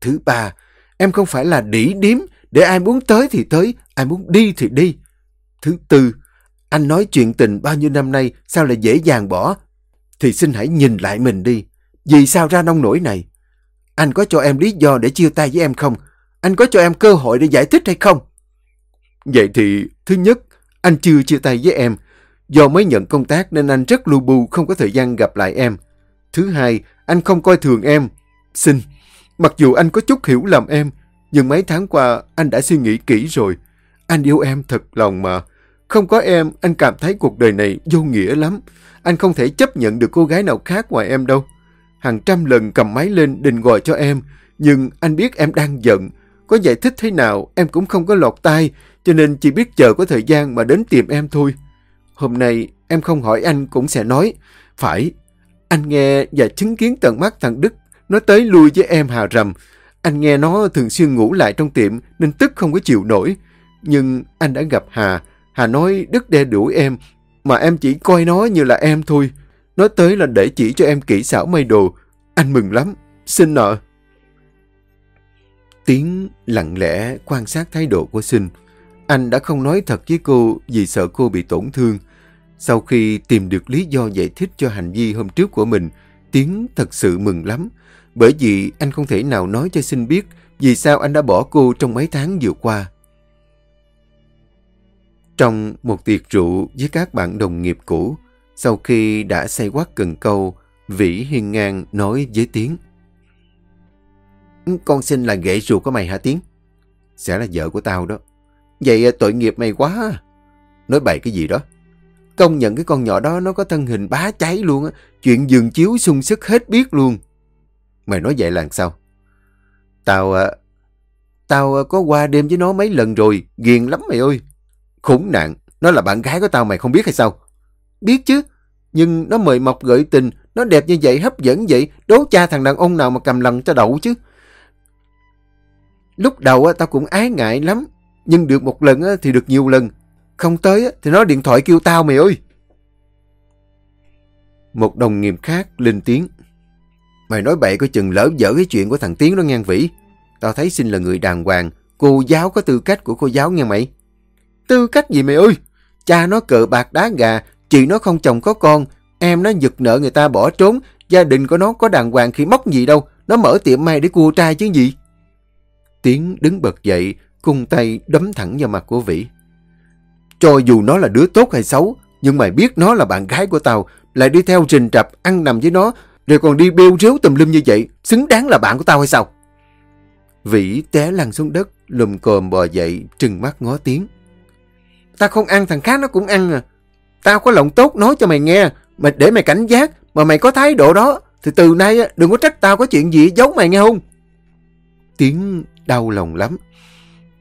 Thứ ba, em không phải là đỉ điếm, để ai muốn tới thì tới, ai muốn đi thì đi. Thứ tư, anh nói chuyện tình bao nhiêu năm nay sao lại dễ dàng bỏ? Thì xin hãy nhìn lại mình đi. Vì sao ra nông nổi này? Anh có cho em lý do để chia tay với em không? Anh có cho em cơ hội để giải thích hay không? Vậy thì, thứ nhất, anh chưa chia tay với em. Do mới nhận công tác nên anh rất lu bu không có thời gian gặp lại em. Thứ hai, anh không coi thường em. Xin, mặc dù anh có chút hiểu lầm em, nhưng mấy tháng qua anh đã suy nghĩ kỹ rồi. Anh yêu em thật lòng mà. Không có em, anh cảm thấy cuộc đời này vô nghĩa lắm. Anh không thể chấp nhận được cô gái nào khác ngoài em đâu. Hàng trăm lần cầm máy lên định gọi cho em, nhưng anh biết em đang giận. Có giải thích thế nào em cũng không có lọt tai, cho nên chỉ biết chờ có thời gian mà đến tìm em thôi. Hôm nay em không hỏi anh cũng sẽ nói. Phải, anh nghe và chứng kiến tận mắt thằng Đức nó tới lui với em Hà Rầm. Anh nghe nó thường xuyên ngủ lại trong tiệm nên tức không có chịu nổi. Nhưng anh đã gặp Hà. Hà nói Đức đe đuổi em mà em chỉ coi nó như là em thôi. Nó tới là để chỉ cho em kỹ xảo may đồ. Anh mừng lắm. Xin nợ. Tiến lặng lẽ quan sát thái độ của Sinh. Anh đã không nói thật với cô vì sợ cô bị tổn thương. Sau khi tìm được lý do giải thích cho hành vi hôm trước của mình, Tiến thật sự mừng lắm. Bởi vì anh không thể nào nói cho Sinh biết vì sao anh đã bỏ cô trong mấy tháng vừa qua. Trong một tiệc rượu với các bạn đồng nghiệp cũ, sau khi đã say quát cần câu, Vĩ hiên ngang nói với Tiến. Con sinh là ghệ ruột của mày hả Tiến? Sẽ là vợ của tao đó. Vậy à, tội nghiệp mày quá. Nói bậy cái gì đó. Công nhận cái con nhỏ đó nó có thân hình bá cháy luôn á. Chuyện giường chiếu sung sức hết biết luôn. Mày nói vậy là sao? Tao... À, tao ờ, có qua đêm với nó mấy lần rồi. Ghiền lắm mày ơi. Khủng nạn. Nó là bạn gái của tao mày không biết hay sao? Biết chứ. Nhưng nó mời mọc gợi tình. Nó đẹp như vậy, hấp dẫn vậy. Đố cha thằng đàn ông nào mà cầm lần cho đậu chứ. Lúc đầu ờ, tao cũng ái ngại lắm. Nhưng được một lần thì được nhiều lần. Không tới thì nó điện thoại kêu tao mày ơi. Một đồng nghiệp khác lên tiếng. Mày nói bậy có chừng lỡ dở cái chuyện của thằng Tiến đó ngang Vĩ. Tao thấy xin là người đàng hoàng. Cô giáo có tư cách của cô giáo nha mày. Tư cách gì mày ơi? Cha nó cờ bạc đá gà, chị nó không chồng có con, em nó giật nợ người ta bỏ trốn, gia đình của nó có đàng hoàng khi móc gì đâu, nó mở tiệm may để cua trai chứ gì. Tiến đứng bật dậy, cung tay đấm thẳng vào mặt của Vĩ. Cho dù nó là đứa tốt hay xấu, nhưng mày biết nó là bạn gái của tao, lại đi theo trình trập, ăn nằm với nó, rồi còn đi bêu rếu tùm lum như vậy, xứng đáng là bạn của tao hay sao? Vĩ té lăn xuống đất, lùm cồm bò dậy, trừng mắt ngó tiếng. Tao không ăn thằng khác nó cũng ăn à. Tao có lòng tốt nói cho mày nghe, mà để mày cảnh giác, mà mày có thái độ đó, thì từ nay đừng có trách tao có chuyện gì giấu mày nghe không? Tiếng đau lòng lắm.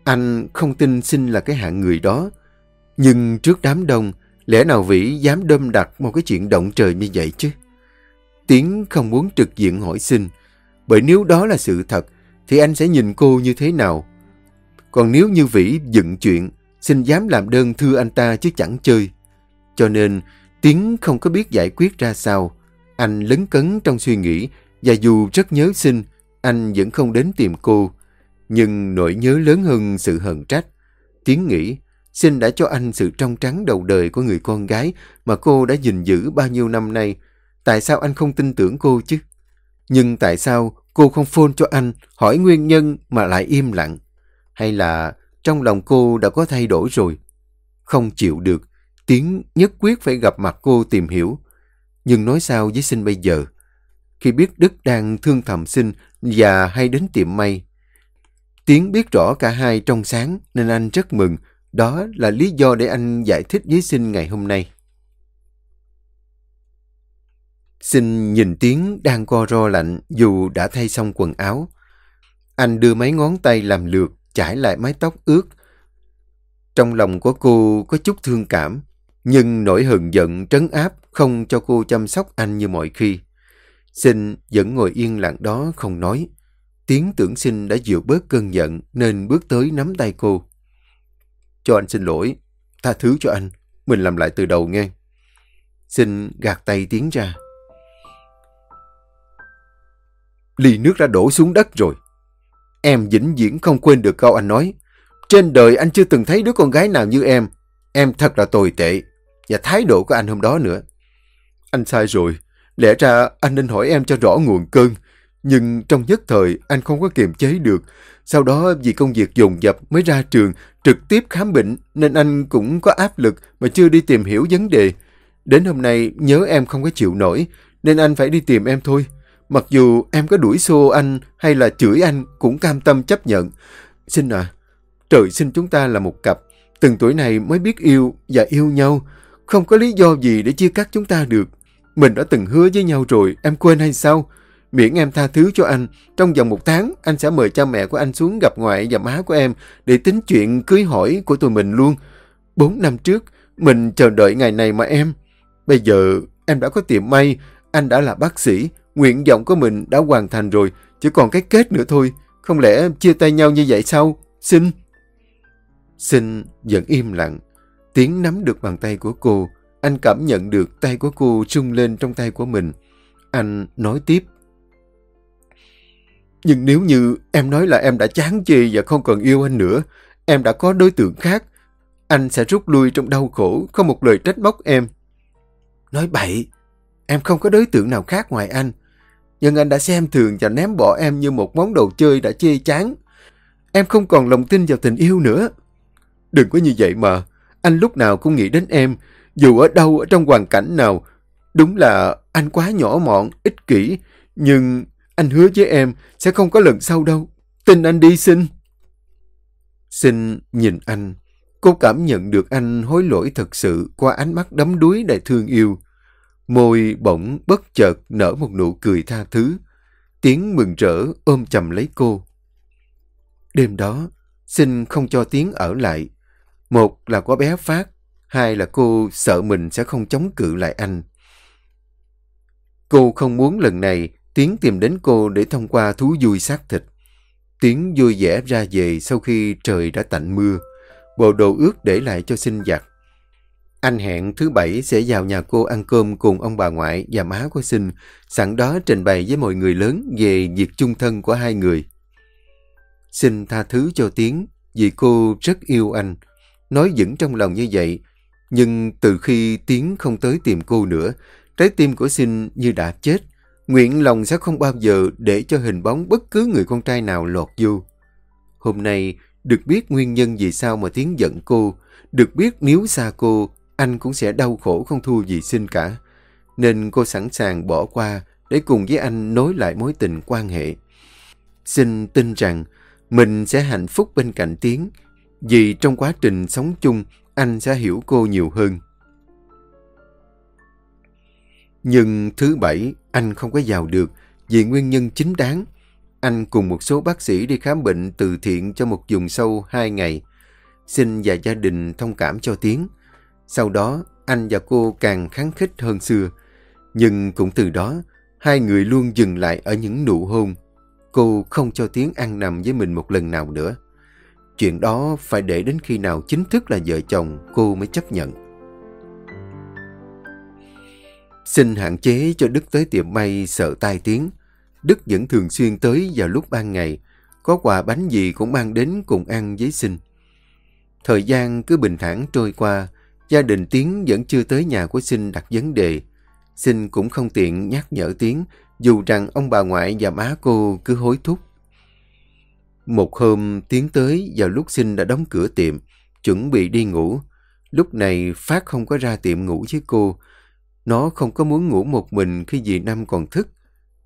Anh không tin Sinh là cái hạng người đó. Nhưng trước đám đông, lẽ nào Vĩ dám đâm đặt một cái chuyện động trời như vậy chứ? Tiến không muốn trực diện hỏi xin, bởi nếu đó là sự thật, thì anh sẽ nhìn cô như thế nào? Còn nếu như Vĩ dựng chuyện, xin dám làm đơn thư anh ta chứ chẳng chơi. Cho nên, Tiến không có biết giải quyết ra sao. Anh lấn cấn trong suy nghĩ, và dù rất nhớ xin, anh vẫn không đến tìm cô. Nhưng nỗi nhớ lớn hơn sự hận trách. Tiến nghĩ, xin đã cho anh sự trong trắng đầu đời của người con gái mà cô đã gìn giữ bao nhiêu năm nay. Tại sao anh không tin tưởng cô chứ? Nhưng tại sao cô không phone cho anh hỏi nguyên nhân mà lại im lặng? Hay là trong lòng cô đã có thay đổi rồi? Không chịu được, Tiến nhất quyết phải gặp mặt cô tìm hiểu. Nhưng nói sao với sinh bây giờ? Khi biết Đức đang thương thầm sinh và hay đến tiệm may, Tiến biết rõ cả hai trong sáng nên anh rất mừng. Đó là lý do để anh giải thích với Sinh ngày hôm nay. Sinh nhìn Tiến đang co ro lạnh dù đã thay xong quần áo. Anh đưa mấy ngón tay làm lượt, chải lại mái tóc ướt. Trong lòng của cô có chút thương cảm, nhưng nỗi hừng giận trấn áp không cho cô chăm sóc anh như mọi khi. Sinh vẫn ngồi yên lặng đó không nói. Tiến tưởng sinh đã dịu bớt cơn giận nên bước tới nắm tay cô. Cho anh xin lỗi, tha thứ cho anh, mình làm lại từ đầu nghe. Xin gạt tay Tiến ra. Ly nước đã đổ xuống đất rồi. Em vĩnh viễn không quên được câu anh nói. Trên đời anh chưa từng thấy đứa con gái nào như em. Em thật là tồi tệ. Và thái độ của anh hôm đó nữa. Anh sai rồi. Lẽ ra anh nên hỏi em cho rõ nguồn cơn. Nhưng trong nhất thời anh không có kiềm chế được. Sau đó vì công việc dồn dập mới ra trường, trực tiếp khám bệnh nên anh cũng có áp lực mà chưa đi tìm hiểu vấn đề. Đến hôm nay nhớ em không có chịu nổi nên anh phải đi tìm em thôi. Mặc dù em có đuổi xô anh hay là chửi anh cũng cam tâm chấp nhận. Xin à, trời sinh chúng ta là một cặp. Từng tuổi này mới biết yêu và yêu nhau. Không có lý do gì để chia cắt chúng ta được. Mình đã từng hứa với nhau rồi, em quên hay sao? Miễn em tha thứ cho anh, trong vòng một tháng anh sẽ mời cha mẹ của anh xuống gặp ngoại và má của em để tính chuyện cưới hỏi của tụi mình luôn. Bốn năm trước, mình chờ đợi ngày này mà em. Bây giờ em đã có tiệm may, anh đã là bác sĩ, nguyện vọng của mình đã hoàn thành rồi, chỉ còn cái kết nữa thôi. Không lẽ chia tay nhau như vậy sao? Xin. Xin vẫn im lặng. Tiếng nắm được bàn tay của cô. Anh cảm nhận được tay của cô rung lên trong tay của mình. Anh nói tiếp. Nhưng nếu như em nói là em đã chán chê và không còn yêu anh nữa, em đã có đối tượng khác, anh sẽ rút lui trong đau khổ, không một lời trách móc em. Nói bậy, em không có đối tượng nào khác ngoài anh. Nhưng anh đã xem thường và ném bỏ em như một món đồ chơi đã chê chán. Em không còn lòng tin vào tình yêu nữa. Đừng có như vậy mà, anh lúc nào cũng nghĩ đến em, dù ở đâu, ở trong hoàn cảnh nào. Đúng là anh quá nhỏ mọn, ích kỷ, nhưng anh hứa với em sẽ không có lần sau đâu. Tin anh đi xin. Xin nhìn anh. Cô cảm nhận được anh hối lỗi thật sự qua ánh mắt đắm đuối đầy thương yêu. Môi bỗng bất chợt nở một nụ cười tha thứ. Tiếng mừng rỡ ôm chầm lấy cô. Đêm đó, xin không cho Tiến ở lại. Một là có bé Phát, hai là cô sợ mình sẽ không chống cự lại anh. Cô không muốn lần này Tiến tìm đến cô để thông qua thú vui xác thịt. Tiến vui vẻ ra về sau khi trời đã tạnh mưa. Bộ đồ ướt để lại cho sinh giặt. Anh hẹn thứ bảy sẽ vào nhà cô ăn cơm cùng ông bà ngoại và má của sinh, sẵn đó trình bày với mọi người lớn về việc chung thân của hai người. Xin tha thứ cho Tiến vì cô rất yêu anh. Nói vững trong lòng như vậy, nhưng từ khi Tiến không tới tìm cô nữa, trái tim của sinh như đã chết. Nguyện lòng sẽ không bao giờ để cho hình bóng bất cứ người con trai nào lọt vô. Hôm nay, được biết nguyên nhân vì sao mà Tiến giận cô, được biết nếu xa cô, anh cũng sẽ đau khổ không thua gì sinh cả. Nên cô sẵn sàng bỏ qua để cùng với anh nối lại mối tình quan hệ. Xin tin rằng mình sẽ hạnh phúc bên cạnh Tiến, vì trong quá trình sống chung, anh sẽ hiểu cô nhiều hơn. Nhưng thứ bảy, anh không có vào được vì nguyên nhân chính đáng. Anh cùng một số bác sĩ đi khám bệnh từ thiện cho một vùng sâu hai ngày. Xin và gia đình thông cảm cho Tiến. Sau đó, anh và cô càng kháng khích hơn xưa. Nhưng cũng từ đó, hai người luôn dừng lại ở những nụ hôn. Cô không cho Tiến ăn nằm với mình một lần nào nữa. Chuyện đó phải để đến khi nào chính thức là vợ chồng cô mới chấp nhận. Xin hạn chế cho Đức tới tiệm may sợ tai tiếng. Đức vẫn thường xuyên tới vào lúc ban ngày. Có quà bánh gì cũng mang đến cùng ăn với xin. Thời gian cứ bình thản trôi qua, gia đình Tiến vẫn chưa tới nhà của Sinh đặt vấn đề. Sinh cũng không tiện nhắc nhở Tiến, dù rằng ông bà ngoại và má cô cứ hối thúc. Một hôm Tiến tới vào lúc Sinh đã đóng cửa tiệm, chuẩn bị đi ngủ. Lúc này Phát không có ra tiệm ngủ với cô, nó không có muốn ngủ một mình khi dì Năm còn thức.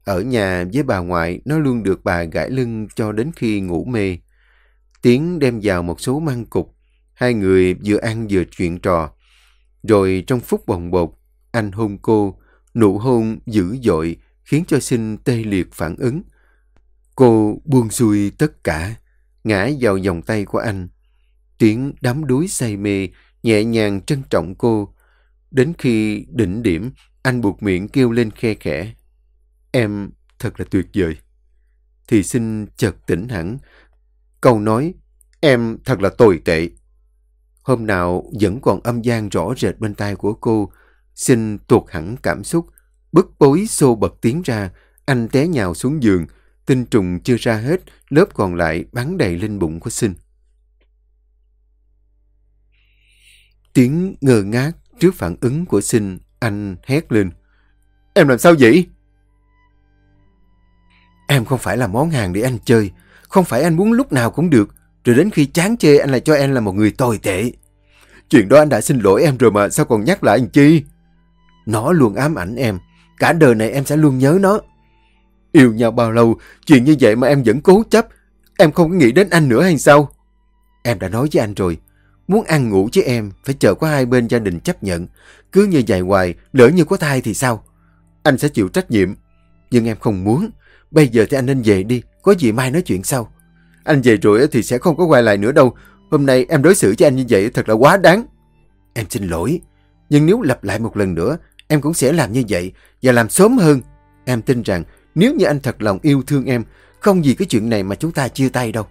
Ở nhà với bà ngoại, nó luôn được bà gãi lưng cho đến khi ngủ mê. Tiến đem vào một số măng cục. Hai người vừa ăn vừa chuyện trò. Rồi trong phút bồng bột, anh hôn cô. Nụ hôn dữ dội khiến cho sinh tê liệt phản ứng. Cô buông xuôi tất cả, ngã vào vòng tay của anh. Tiến đám đuối say mê, nhẹ nhàng trân trọng cô, Đến khi đỉnh điểm, anh buộc miệng kêu lên khe khẽ. Em thật là tuyệt vời. Thì sinh chợt tỉnh hẳn. Câu nói, em thật là tồi tệ. Hôm nào vẫn còn âm gian rõ rệt bên tai của cô. Xin tuột hẳn cảm xúc. Bức bối xô bật tiếng ra. Anh té nhào xuống giường. Tinh trùng chưa ra hết. Lớp còn lại bắn đầy lên bụng của Sinh. Tiếng ngơ ngác Trước phản ứng của sinh, anh hét lên. Em làm sao vậy? Em không phải là món hàng để anh chơi. Không phải anh muốn lúc nào cũng được. Rồi đến khi chán chê anh lại cho em là một người tồi tệ. Chuyện đó anh đã xin lỗi em rồi mà sao còn nhắc lại anh chi? Nó luôn ám ảnh em. Cả đời này em sẽ luôn nhớ nó. Yêu nhau bao lâu, chuyện như vậy mà em vẫn cố chấp. Em không có nghĩ đến anh nữa hay sao? Em đã nói với anh rồi, muốn ăn ngủ với em phải chờ có hai bên gia đình chấp nhận. Cứ như vậy hoài, lỡ như có thai thì sao? Anh sẽ chịu trách nhiệm. Nhưng em không muốn. Bây giờ thì anh nên về đi, có gì mai nói chuyện sau. Anh về rồi thì sẽ không có quay lại nữa đâu. Hôm nay em đối xử với anh như vậy thật là quá đáng. Em xin lỗi. Nhưng nếu lặp lại một lần nữa, em cũng sẽ làm như vậy và làm sớm hơn. Em tin rằng nếu như anh thật lòng yêu thương em, không vì cái chuyện này mà chúng ta chia tay đâu.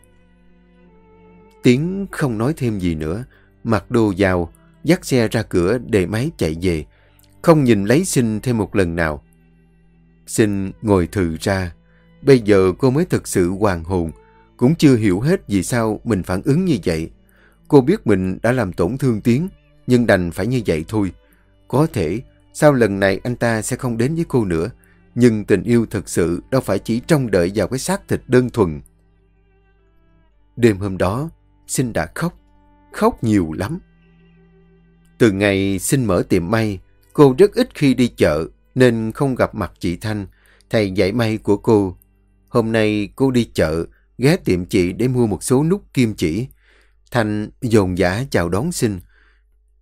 Tiến không nói thêm gì nữa, mặc đồ vào, dắt xe ra cửa để máy chạy về, không nhìn lấy sinh thêm một lần nào. Sinh ngồi thử ra, bây giờ cô mới thực sự hoàng hồn, cũng chưa hiểu hết vì sao mình phản ứng như vậy. Cô biết mình đã làm tổn thương Tiến, nhưng đành phải như vậy thôi. Có thể, sau lần này anh ta sẽ không đến với cô nữa, nhưng tình yêu thật sự đâu phải chỉ trông đợi vào cái xác thịt đơn thuần. Đêm hôm đó, Sinh đã khóc, khóc nhiều lắm. Từ ngày Sinh mở tiệm may, cô rất ít khi đi chợ nên không gặp mặt chị Thanh, thầy dạy may của cô. Hôm nay cô đi chợ, ghé tiệm chị để mua một số nút kim chỉ. Thanh dồn dã chào đón Sinh.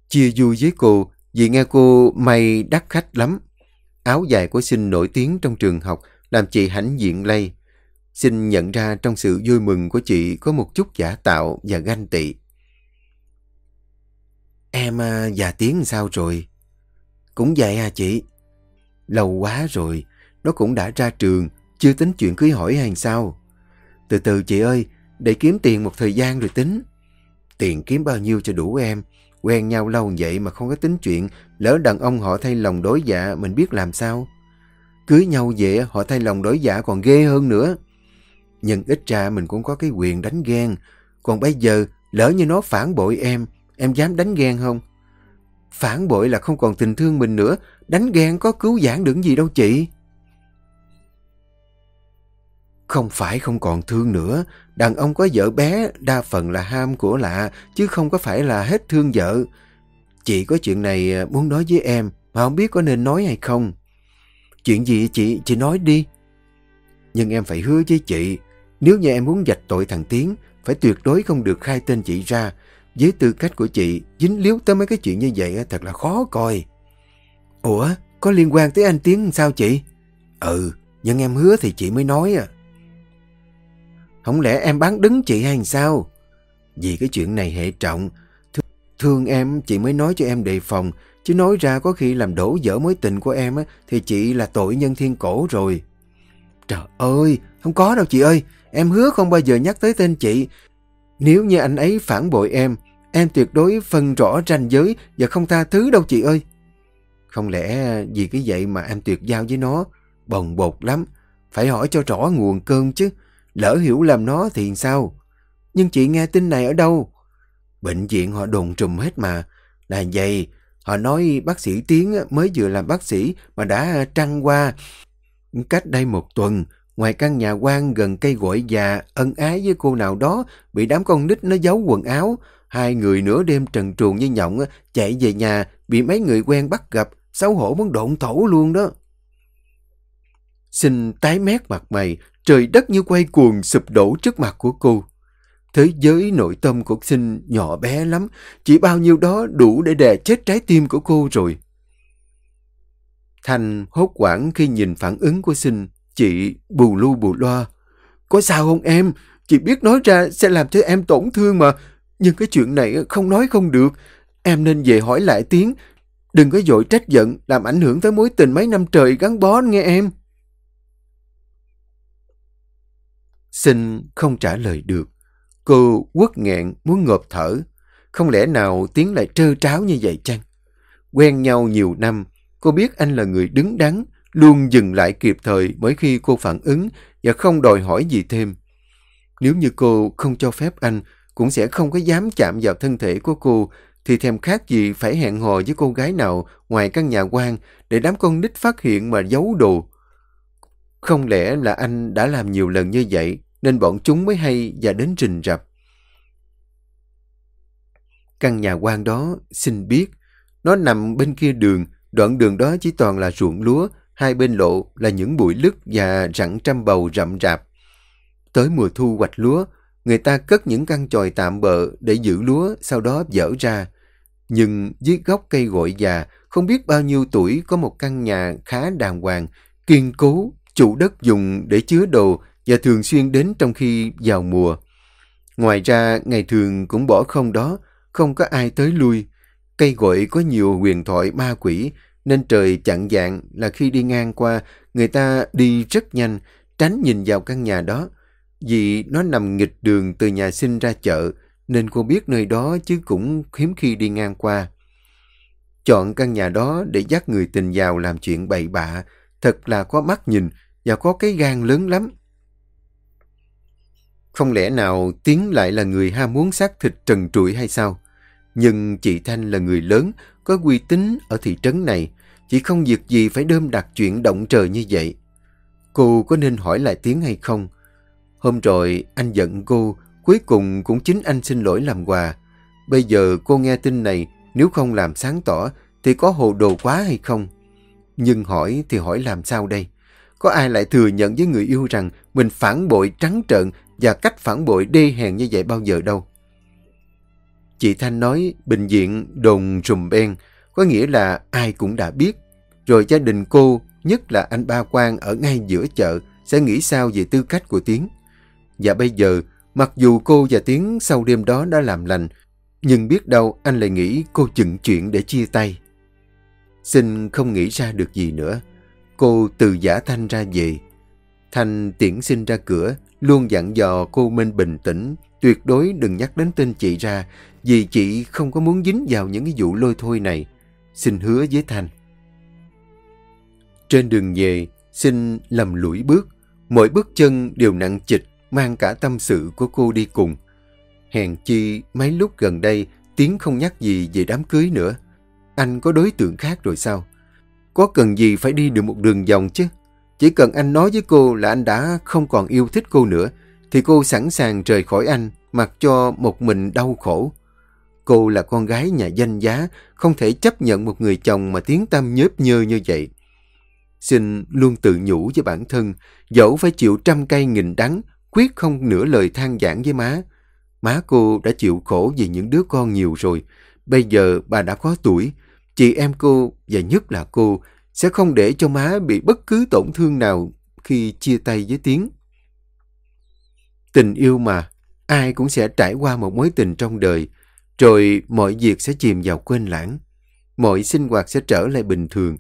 Chia vui với cô vì nghe cô may đắt khách lắm. Áo dài của Sinh nổi tiếng trong trường học làm chị hãnh diện lây. Sinh nhận ra trong sự vui mừng của chị có một chút giả tạo và ganh tị. Em à, già tiếng sao rồi? Cũng vậy à chị. Lâu quá rồi, nó cũng đã ra trường, chưa tính chuyện cưới hỏi hay sao? Từ từ chị ơi, để kiếm tiền một thời gian rồi tính. Tiền kiếm bao nhiêu cho đủ em? Quen nhau lâu vậy mà không có tính chuyện, lỡ đàn ông họ thay lòng đối dạ mình biết làm sao? Cưới nhau vậy họ thay lòng đối dạ còn ghê hơn nữa. Nhưng ít ra mình cũng có cái quyền đánh ghen. Còn bây giờ, lỡ như nó phản bội em, em dám đánh ghen không? Phản bội là không còn tình thương mình nữa, đánh ghen có cứu giãn được gì đâu chị. Không phải không còn thương nữa, đàn ông có vợ bé đa phần là ham của lạ, chứ không có phải là hết thương vợ. Chị có chuyện này à, muốn nói với em, mà không biết có nên nói hay không. Chuyện gì chị, chị nói đi. Nhưng em phải hứa với chị, nếu như em muốn dạch tội thằng Tiến, phải tuyệt đối không được khai tên chị ra. Với tư cách của chị, dính líu tới mấy cái chuyện như vậy thật là khó coi. Ủa, có liên quan tới anh Tiến sao chị? Ừ, nhưng em hứa thì chị mới nói à. Không lẽ em bán đứng chị hay sao? Vì cái chuyện này hệ trọng. Th thương em, chị mới nói cho em đề phòng. Chứ nói ra có khi làm đổ dở mối tình của em á, thì chị là tội nhân thiên cổ rồi. Trời ơi, không có đâu chị ơi. Em hứa không bao giờ nhắc tới tên chị. Nếu như anh ấy phản bội em, em tuyệt đối phân rõ ranh giới và không tha thứ đâu chị ơi. Không lẽ vì cái vậy mà em tuyệt giao với nó, bồng bột lắm. Phải hỏi cho rõ nguồn cơn chứ. Lỡ hiểu làm nó thì sao? Nhưng chị nghe tin này ở đâu? Bệnh viện họ đồn trùm hết mà. Là vậy, họ nói bác sĩ Tiến mới vừa làm bác sĩ mà đã trăng qua. Cách đây một tuần, ngoài căn nhà quan gần cây gội già, ân ái với cô nào đó, bị đám con nít nó giấu quần áo. Hai người nửa đêm trần truồng như nhộng chạy về nhà, bị mấy người quen bắt gặp, xấu hổ muốn độn thổ luôn đó. Sinh tái mét mặt mày, trời đất như quay cuồng sụp đổ trước mặt của cô. Thế giới nội tâm của sinh nhỏ bé lắm, chỉ bao nhiêu đó đủ để đè chết trái tim của cô rồi. Thanh hốt quảng khi nhìn phản ứng của sinh, chị bù lu bù loa. Có sao không em? Chị biết nói ra sẽ làm cho em tổn thương mà. Nhưng cái chuyện này không nói không được. Em nên về hỏi lại tiếng. Đừng có dội trách giận, làm ảnh hưởng tới mối tình mấy năm trời gắn bó nghe em. Sinh không trả lời được. Cô quất nghẹn muốn ngộp thở. Không lẽ nào tiếng lại trơ tráo như vậy chăng? Quen nhau nhiều năm, cô biết anh là người đứng đắn, luôn dừng lại kịp thời mỗi khi cô phản ứng và không đòi hỏi gì thêm. Nếu như cô không cho phép anh, cũng sẽ không có dám chạm vào thân thể của cô, thì thèm khác gì phải hẹn hò với cô gái nào ngoài căn nhà quan để đám con nít phát hiện mà giấu đồ. Không lẽ là anh đã làm nhiều lần như vậy nên bọn chúng mới hay và đến rình rập. Căn nhà quan đó, xin biết, nó nằm bên kia đường, đoạn đường đó chỉ toàn là ruộng lúa, hai bên lộ là những bụi lứt và rặng trăm bầu rậm rạp. Tới mùa thu hoạch lúa, người ta cất những căn chòi tạm bợ để giữ lúa, sau đó dỡ ra. Nhưng dưới gốc cây gội già, không biết bao nhiêu tuổi có một căn nhà khá đàng hoàng, kiên cố, chủ đất dùng để chứa đồ và thường xuyên đến trong khi vào mùa. Ngoài ra, ngày thường cũng bỏ không đó, không có ai tới lui. Cây gội có nhiều huyền thoại ma quỷ, nên trời chặn dạng là khi đi ngang qua, người ta đi rất nhanh, tránh nhìn vào căn nhà đó. Vì nó nằm nghịch đường từ nhà sinh ra chợ, nên cô biết nơi đó chứ cũng hiếm khi đi ngang qua. Chọn căn nhà đó để dắt người tình vào làm chuyện bậy bạ, thật là có mắt nhìn và có cái gan lớn lắm. Không lẽ nào Tiến lại là người ham muốn xác thịt trần trụi hay sao? Nhưng chị Thanh là người lớn, có uy tín ở thị trấn này. Chị không việc gì phải đơm đặt chuyện động trời như vậy. Cô có nên hỏi lại Tiến hay không? Hôm rồi anh giận cô, cuối cùng cũng chính anh xin lỗi làm quà. Bây giờ cô nghe tin này, nếu không làm sáng tỏ thì có hồ đồ quá hay không? Nhưng hỏi thì hỏi làm sao đây? Có ai lại thừa nhận với người yêu rằng mình phản bội trắng trợn và cách phản bội đê hèn như vậy bao giờ đâu? Chị Thanh nói bệnh viện đồn rùm ben, có nghĩa là ai cũng đã biết. Rồi gia đình cô, nhất là anh Ba Quang ở ngay giữa chợ, sẽ nghĩ sao về tư cách của Tiến. Và bây giờ, mặc dù cô và Tiến sau đêm đó đã làm lành, nhưng biết đâu anh lại nghĩ cô chừng chuyện để chia tay. Xin không nghĩ ra được gì nữa. Cô từ giả Thanh ra về. Thanh tiễn sinh ra cửa, luôn dặn dò cô Minh bình tĩnh, tuyệt đối đừng nhắc đến tên chị ra, vì chị không có muốn dính vào những cái vụ lôi thôi này. Xin hứa với Thanh. Trên đường về, xin lầm lũi bước. Mỗi bước chân đều nặng chịch, mang cả tâm sự của cô đi cùng. Hèn chi mấy lúc gần đây, Tiến không nhắc gì về đám cưới nữa. Anh có đối tượng khác rồi sao? Có cần gì phải đi được một đường vòng chứ? Chỉ cần anh nói với cô là anh đã không còn yêu thích cô nữa, thì cô sẵn sàng rời khỏi anh, mặc cho một mình đau khổ. Cô là con gái nhà danh giá, không thể chấp nhận một người chồng mà tiếng tâm nhớp nhơ như vậy. Xin luôn tự nhủ với bản thân, dẫu phải chịu trăm cây nghìn đắng, quyết không nửa lời than giảng với má. Má cô đã chịu khổ vì những đứa con nhiều rồi. Bây giờ bà đã có tuổi. Chị em cô, và nhất là cô, sẽ không để cho má bị bất cứ tổn thương nào khi chia tay với Tiến. Tình yêu mà, ai cũng sẽ trải qua một mối tình trong đời, rồi mọi việc sẽ chìm vào quên lãng. Mọi sinh hoạt sẽ trở lại bình thường.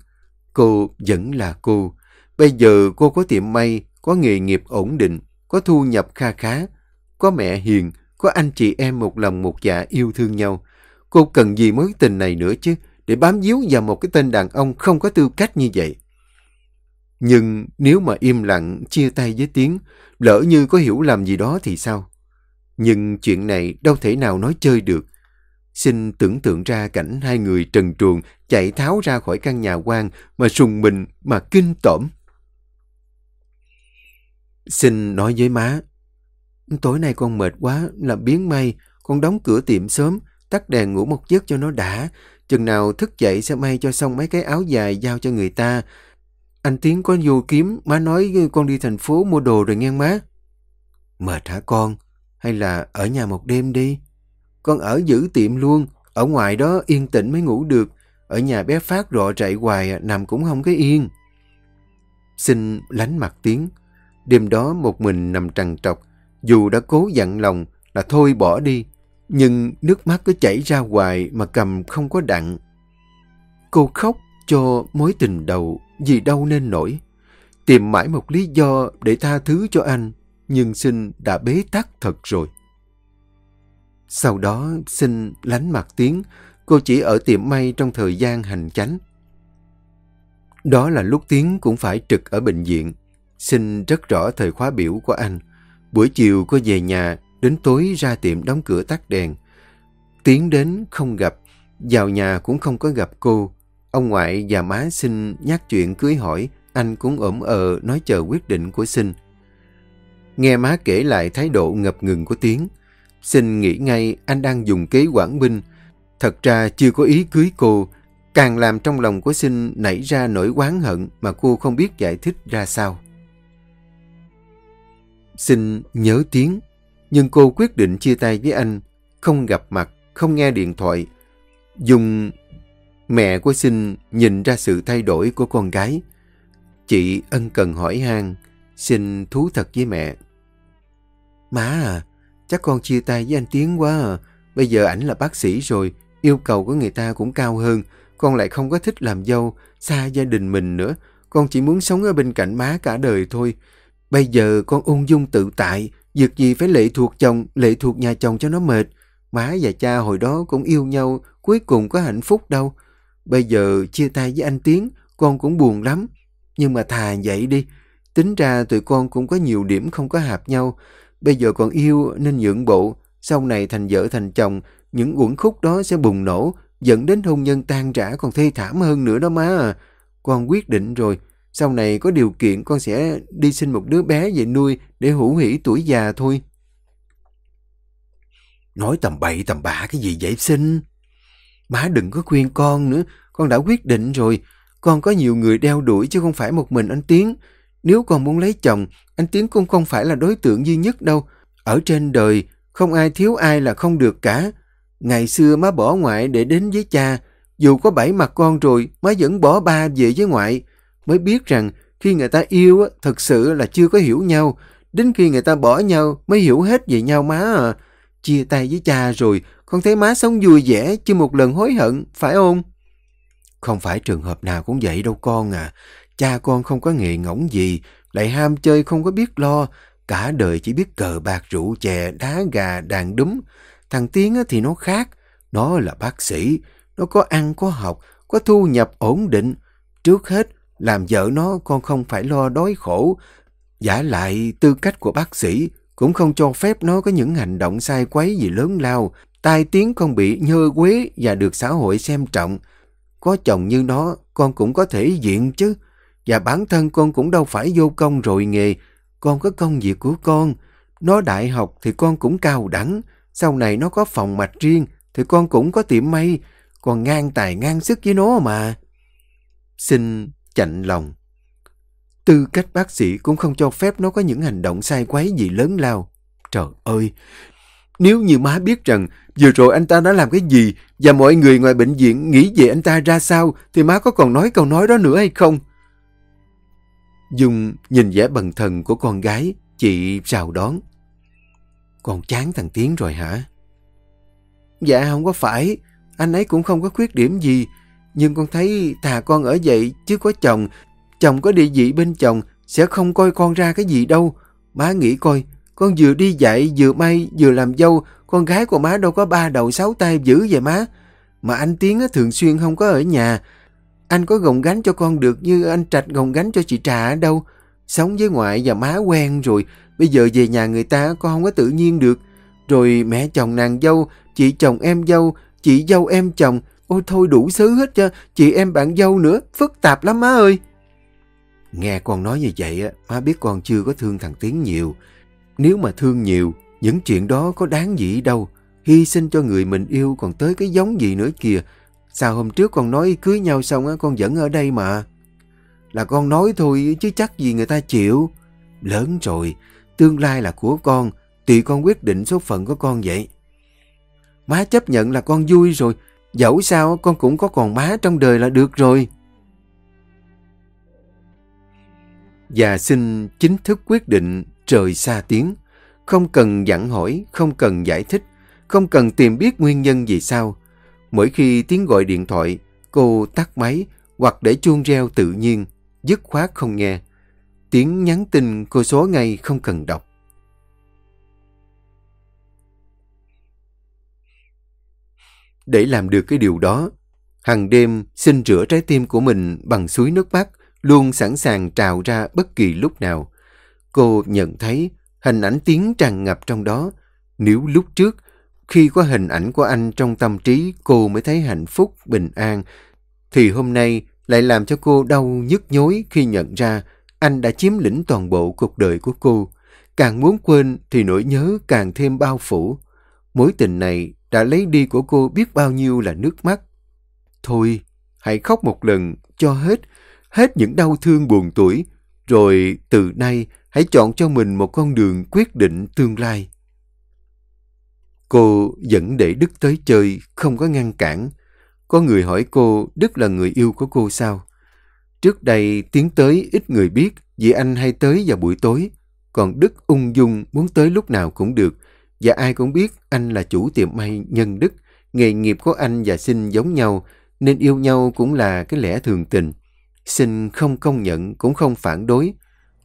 Cô vẫn là cô. Bây giờ cô có tiệm may, có nghề nghiệp ổn định, có thu nhập kha khá, có mẹ hiền, có anh chị em một lòng một dạ yêu thương nhau. Cô cần gì mối tình này nữa chứ, để bám víu vào một cái tên đàn ông không có tư cách như vậy. Nhưng nếu mà im lặng chia tay với Tiến, lỡ như có hiểu làm gì đó thì sao? Nhưng chuyện này đâu thể nào nói chơi được. Xin tưởng tượng ra cảnh hai người trần truồng chạy tháo ra khỏi căn nhà quan mà sùng mình mà kinh tởm. Xin nói với má, tối nay con mệt quá, làm biến may, con đóng cửa tiệm sớm, tắt đèn ngủ một giấc cho nó đã. Chừng nào thức dậy sẽ may cho xong mấy cái áo dài giao cho người ta. Anh Tiến có vô kiếm, má nói con đi thành phố mua đồ rồi nghe má. Mệt hả con? Hay là ở nhà một đêm đi? Con ở giữ tiệm luôn, ở ngoài đó yên tĩnh mới ngủ được. Ở nhà bé Phát rọ chạy hoài, à, nằm cũng không có yên. Xin lánh mặt Tiến. Đêm đó một mình nằm trằn trọc, dù đã cố dặn lòng là thôi bỏ đi, nhưng nước mắt cứ chảy ra hoài mà cầm không có đặng. Cô khóc cho mối tình đầu vì đâu nên nổi. Tìm mãi một lý do để tha thứ cho anh, nhưng sinh đã bế tắc thật rồi. Sau đó sinh lánh mặt tiếng, cô chỉ ở tiệm may trong thời gian hành chánh. Đó là lúc Tiến cũng phải trực ở bệnh viện. sinh rất rõ thời khóa biểu của anh. Buổi chiều cô về nhà, đến tối ra tiệm đóng cửa tắt đèn. Tiến đến không gặp, vào nhà cũng không có gặp cô. Ông ngoại và má xin nhắc chuyện cưới hỏi, anh cũng ẩm ờ nói chờ quyết định của sinh. Nghe má kể lại thái độ ngập ngừng của Tiến, xin nghĩ ngay anh đang dùng kế quản binh. Thật ra chưa có ý cưới cô, càng làm trong lòng của Sinh nảy ra nỗi oán hận mà cô không biết giải thích ra sao. Sinh nhớ tiếng, nhưng cô quyết định chia tay với anh, không gặp mặt, không nghe điện thoại. Dùng mẹ của Sinh nhìn ra sự thay đổi của con gái. Chị ân cần hỏi han, sinh thú thật với mẹ. Má à, chắc con chia tay với anh Tiến quá à. Bây giờ ảnh là bác sĩ rồi, yêu cầu của người ta cũng cao hơn. Con lại không có thích làm dâu, xa gia đình mình nữa. Con chỉ muốn sống ở bên cạnh má cả đời thôi. Bây giờ con ung dung tự tại, Dược gì phải lệ thuộc chồng, lệ thuộc nhà chồng cho nó mệt. Má và cha hồi đó cũng yêu nhau, cuối cùng có hạnh phúc đâu. Bây giờ chia tay với anh Tiến, con cũng buồn lắm. Nhưng mà thà vậy đi. Tính ra tụi con cũng có nhiều điểm không có hợp nhau. Bây giờ còn yêu nên nhượng bộ. Sau này thành vợ thành chồng, những uẩn khúc đó sẽ bùng nổ, dẫn đến hôn nhân tan rã còn thê thảm hơn nữa đó má à. Con quyết định rồi, sau này có điều kiện con sẽ đi sinh một đứa bé về nuôi để hữu hỷ tuổi già thôi. Nói tầm bậy tầm bạ cái gì vậy sinh? Má đừng có khuyên con nữa, con đã quyết định rồi. Con có nhiều người đeo đuổi chứ không phải một mình anh Tiến. Nếu con muốn lấy chồng, anh Tiến cũng không phải là đối tượng duy nhất đâu. Ở trên đời, không ai thiếu ai là không được cả. Ngày xưa má bỏ ngoại để đến với cha. Dù có bảy mặt con rồi, má vẫn bỏ ba về với ngoại. Mới biết rằng khi người ta yêu, thật sự là chưa có hiểu nhau. Đến khi người ta bỏ nhau mới hiểu hết về nhau má à. Chia tay với cha rồi, con thấy má sống vui vẻ, chưa một lần hối hận, phải không? Không phải trường hợp nào cũng vậy đâu con à. Cha con không có nghề ngỗng gì, lại ham chơi không có biết lo. Cả đời chỉ biết cờ bạc rượu chè, đá gà, đàn đúng. Thằng Tiến thì nó khác. Nó là bác sĩ. Nó có ăn, có học, có thu nhập ổn định. Trước hết, làm vợ nó con không phải lo đói khổ. Giả lại tư cách của bác sĩ cũng không cho phép nó có những hành động sai quấy gì lớn lao. Tai tiếng không bị nhơ quế và được xã hội xem trọng. Có chồng như nó, con cũng có thể diện chứ. Và bản thân con cũng đâu phải vô công rồi nghề. Con có công việc của con. Nó đại học thì con cũng cao đẳng. Sau này nó có phòng mạch riêng thì con cũng có tiệm may. Còn ngang tài ngang sức với nó mà. Xin chạnh lòng. Tư cách bác sĩ cũng không cho phép nó có những hành động sai quấy gì lớn lao. Trời ơi! Nếu như má biết rằng vừa rồi anh ta đã làm cái gì và mọi người ngoài bệnh viện nghĩ về anh ta ra sao thì má có còn nói câu nói đó nữa hay không? Dung nhìn vẻ bần thần của con gái, chị chào đón. Con chán thằng Tiến rồi hả? Dạ không có phải, anh ấy cũng không có khuyết điểm gì. Nhưng con thấy thà con ở vậy chứ có chồng, chồng có địa vị bên chồng sẽ không coi con ra cái gì đâu. Má nghĩ coi, con vừa đi dạy, vừa may, vừa làm dâu, con gái của má đâu có ba đầu sáu tay dữ vậy má. Mà anh Tiến thường xuyên không có ở nhà. Anh có gồng gánh cho con được như anh Trạch gồng gánh cho chị Trà đâu. Sống với ngoại và má quen rồi, bây giờ về nhà người ta con không có tự nhiên được. Rồi mẹ chồng nàng dâu, chị chồng em dâu, chị dâu em chồng, ôi thôi đủ xứ hết cho, chị em bạn dâu nữa, phức tạp lắm má ơi. Nghe con nói như vậy, má biết con chưa có thương thằng Tiến nhiều. Nếu mà thương nhiều, những chuyện đó có đáng gì đâu. Hy sinh cho người mình yêu còn tới cái giống gì nữa kìa. Sao hôm trước con nói cưới nhau xong á, con vẫn ở đây mà. Là con nói thôi chứ chắc gì người ta chịu. Lớn rồi, tương lai là của con, tùy con quyết định số phận của con vậy. Má chấp nhận là con vui rồi, dẫu sao con cũng có còn má trong đời là được rồi. Và xin chính thức quyết định trời xa tiếng. Không cần dặn hỏi, không cần giải thích, không cần tìm biết nguyên nhân vì sao. Mỗi khi tiếng gọi điện thoại, cô tắt máy hoặc để chuông reo tự nhiên, dứt khoát không nghe. Tiếng nhắn tin cô số ngay không cần đọc. Để làm được cái điều đó, hàng đêm xin rửa trái tim của mình bằng suối nước mắt, luôn sẵn sàng trào ra bất kỳ lúc nào. Cô nhận thấy hình ảnh tiếng tràn ngập trong đó. Nếu lúc trước, khi có hình ảnh của anh trong tâm trí cô mới thấy hạnh phúc, bình an, thì hôm nay lại làm cho cô đau nhức nhối khi nhận ra anh đã chiếm lĩnh toàn bộ cuộc đời của cô. Càng muốn quên thì nỗi nhớ càng thêm bao phủ. Mối tình này đã lấy đi của cô biết bao nhiêu là nước mắt. Thôi, hãy khóc một lần cho hết, hết những đau thương buồn tuổi, rồi từ nay hãy chọn cho mình một con đường quyết định tương lai. Cô dẫn để Đức tới chơi, không có ngăn cản. Có người hỏi cô, Đức là người yêu của cô sao? Trước đây tiến tới ít người biết vì anh hay tới vào buổi tối. Còn Đức ung dung muốn tới lúc nào cũng được. Và ai cũng biết anh là chủ tiệm may nhân Đức. Nghề nghiệp của anh và Sinh giống nhau nên yêu nhau cũng là cái lẽ thường tình. Sinh không công nhận cũng không phản đối.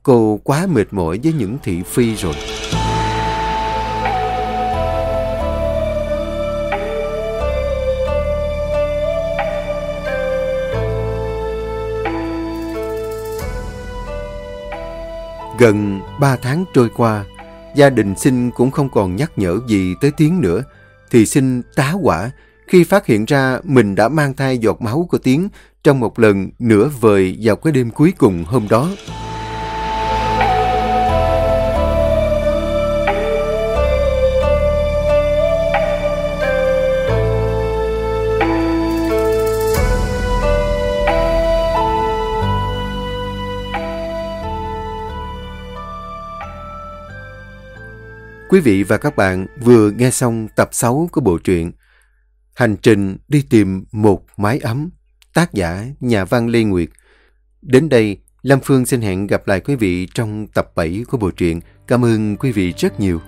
Cô quá mệt mỏi với những thị phi rồi. Gần ba tháng trôi qua, gia đình sinh cũng không còn nhắc nhở gì tới tiếng nữa, thì sinh tá quả khi phát hiện ra mình đã mang thai giọt máu của tiếng trong một lần nửa vời vào cái đêm cuối cùng hôm đó. Quý vị và các bạn vừa nghe xong tập 6 của bộ truyện Hành trình đi tìm một mái ấm, tác giả nhà văn Lê Nguyệt. Đến đây, Lâm Phương xin hẹn gặp lại quý vị trong tập 7 của bộ truyện. Cảm ơn quý vị rất nhiều.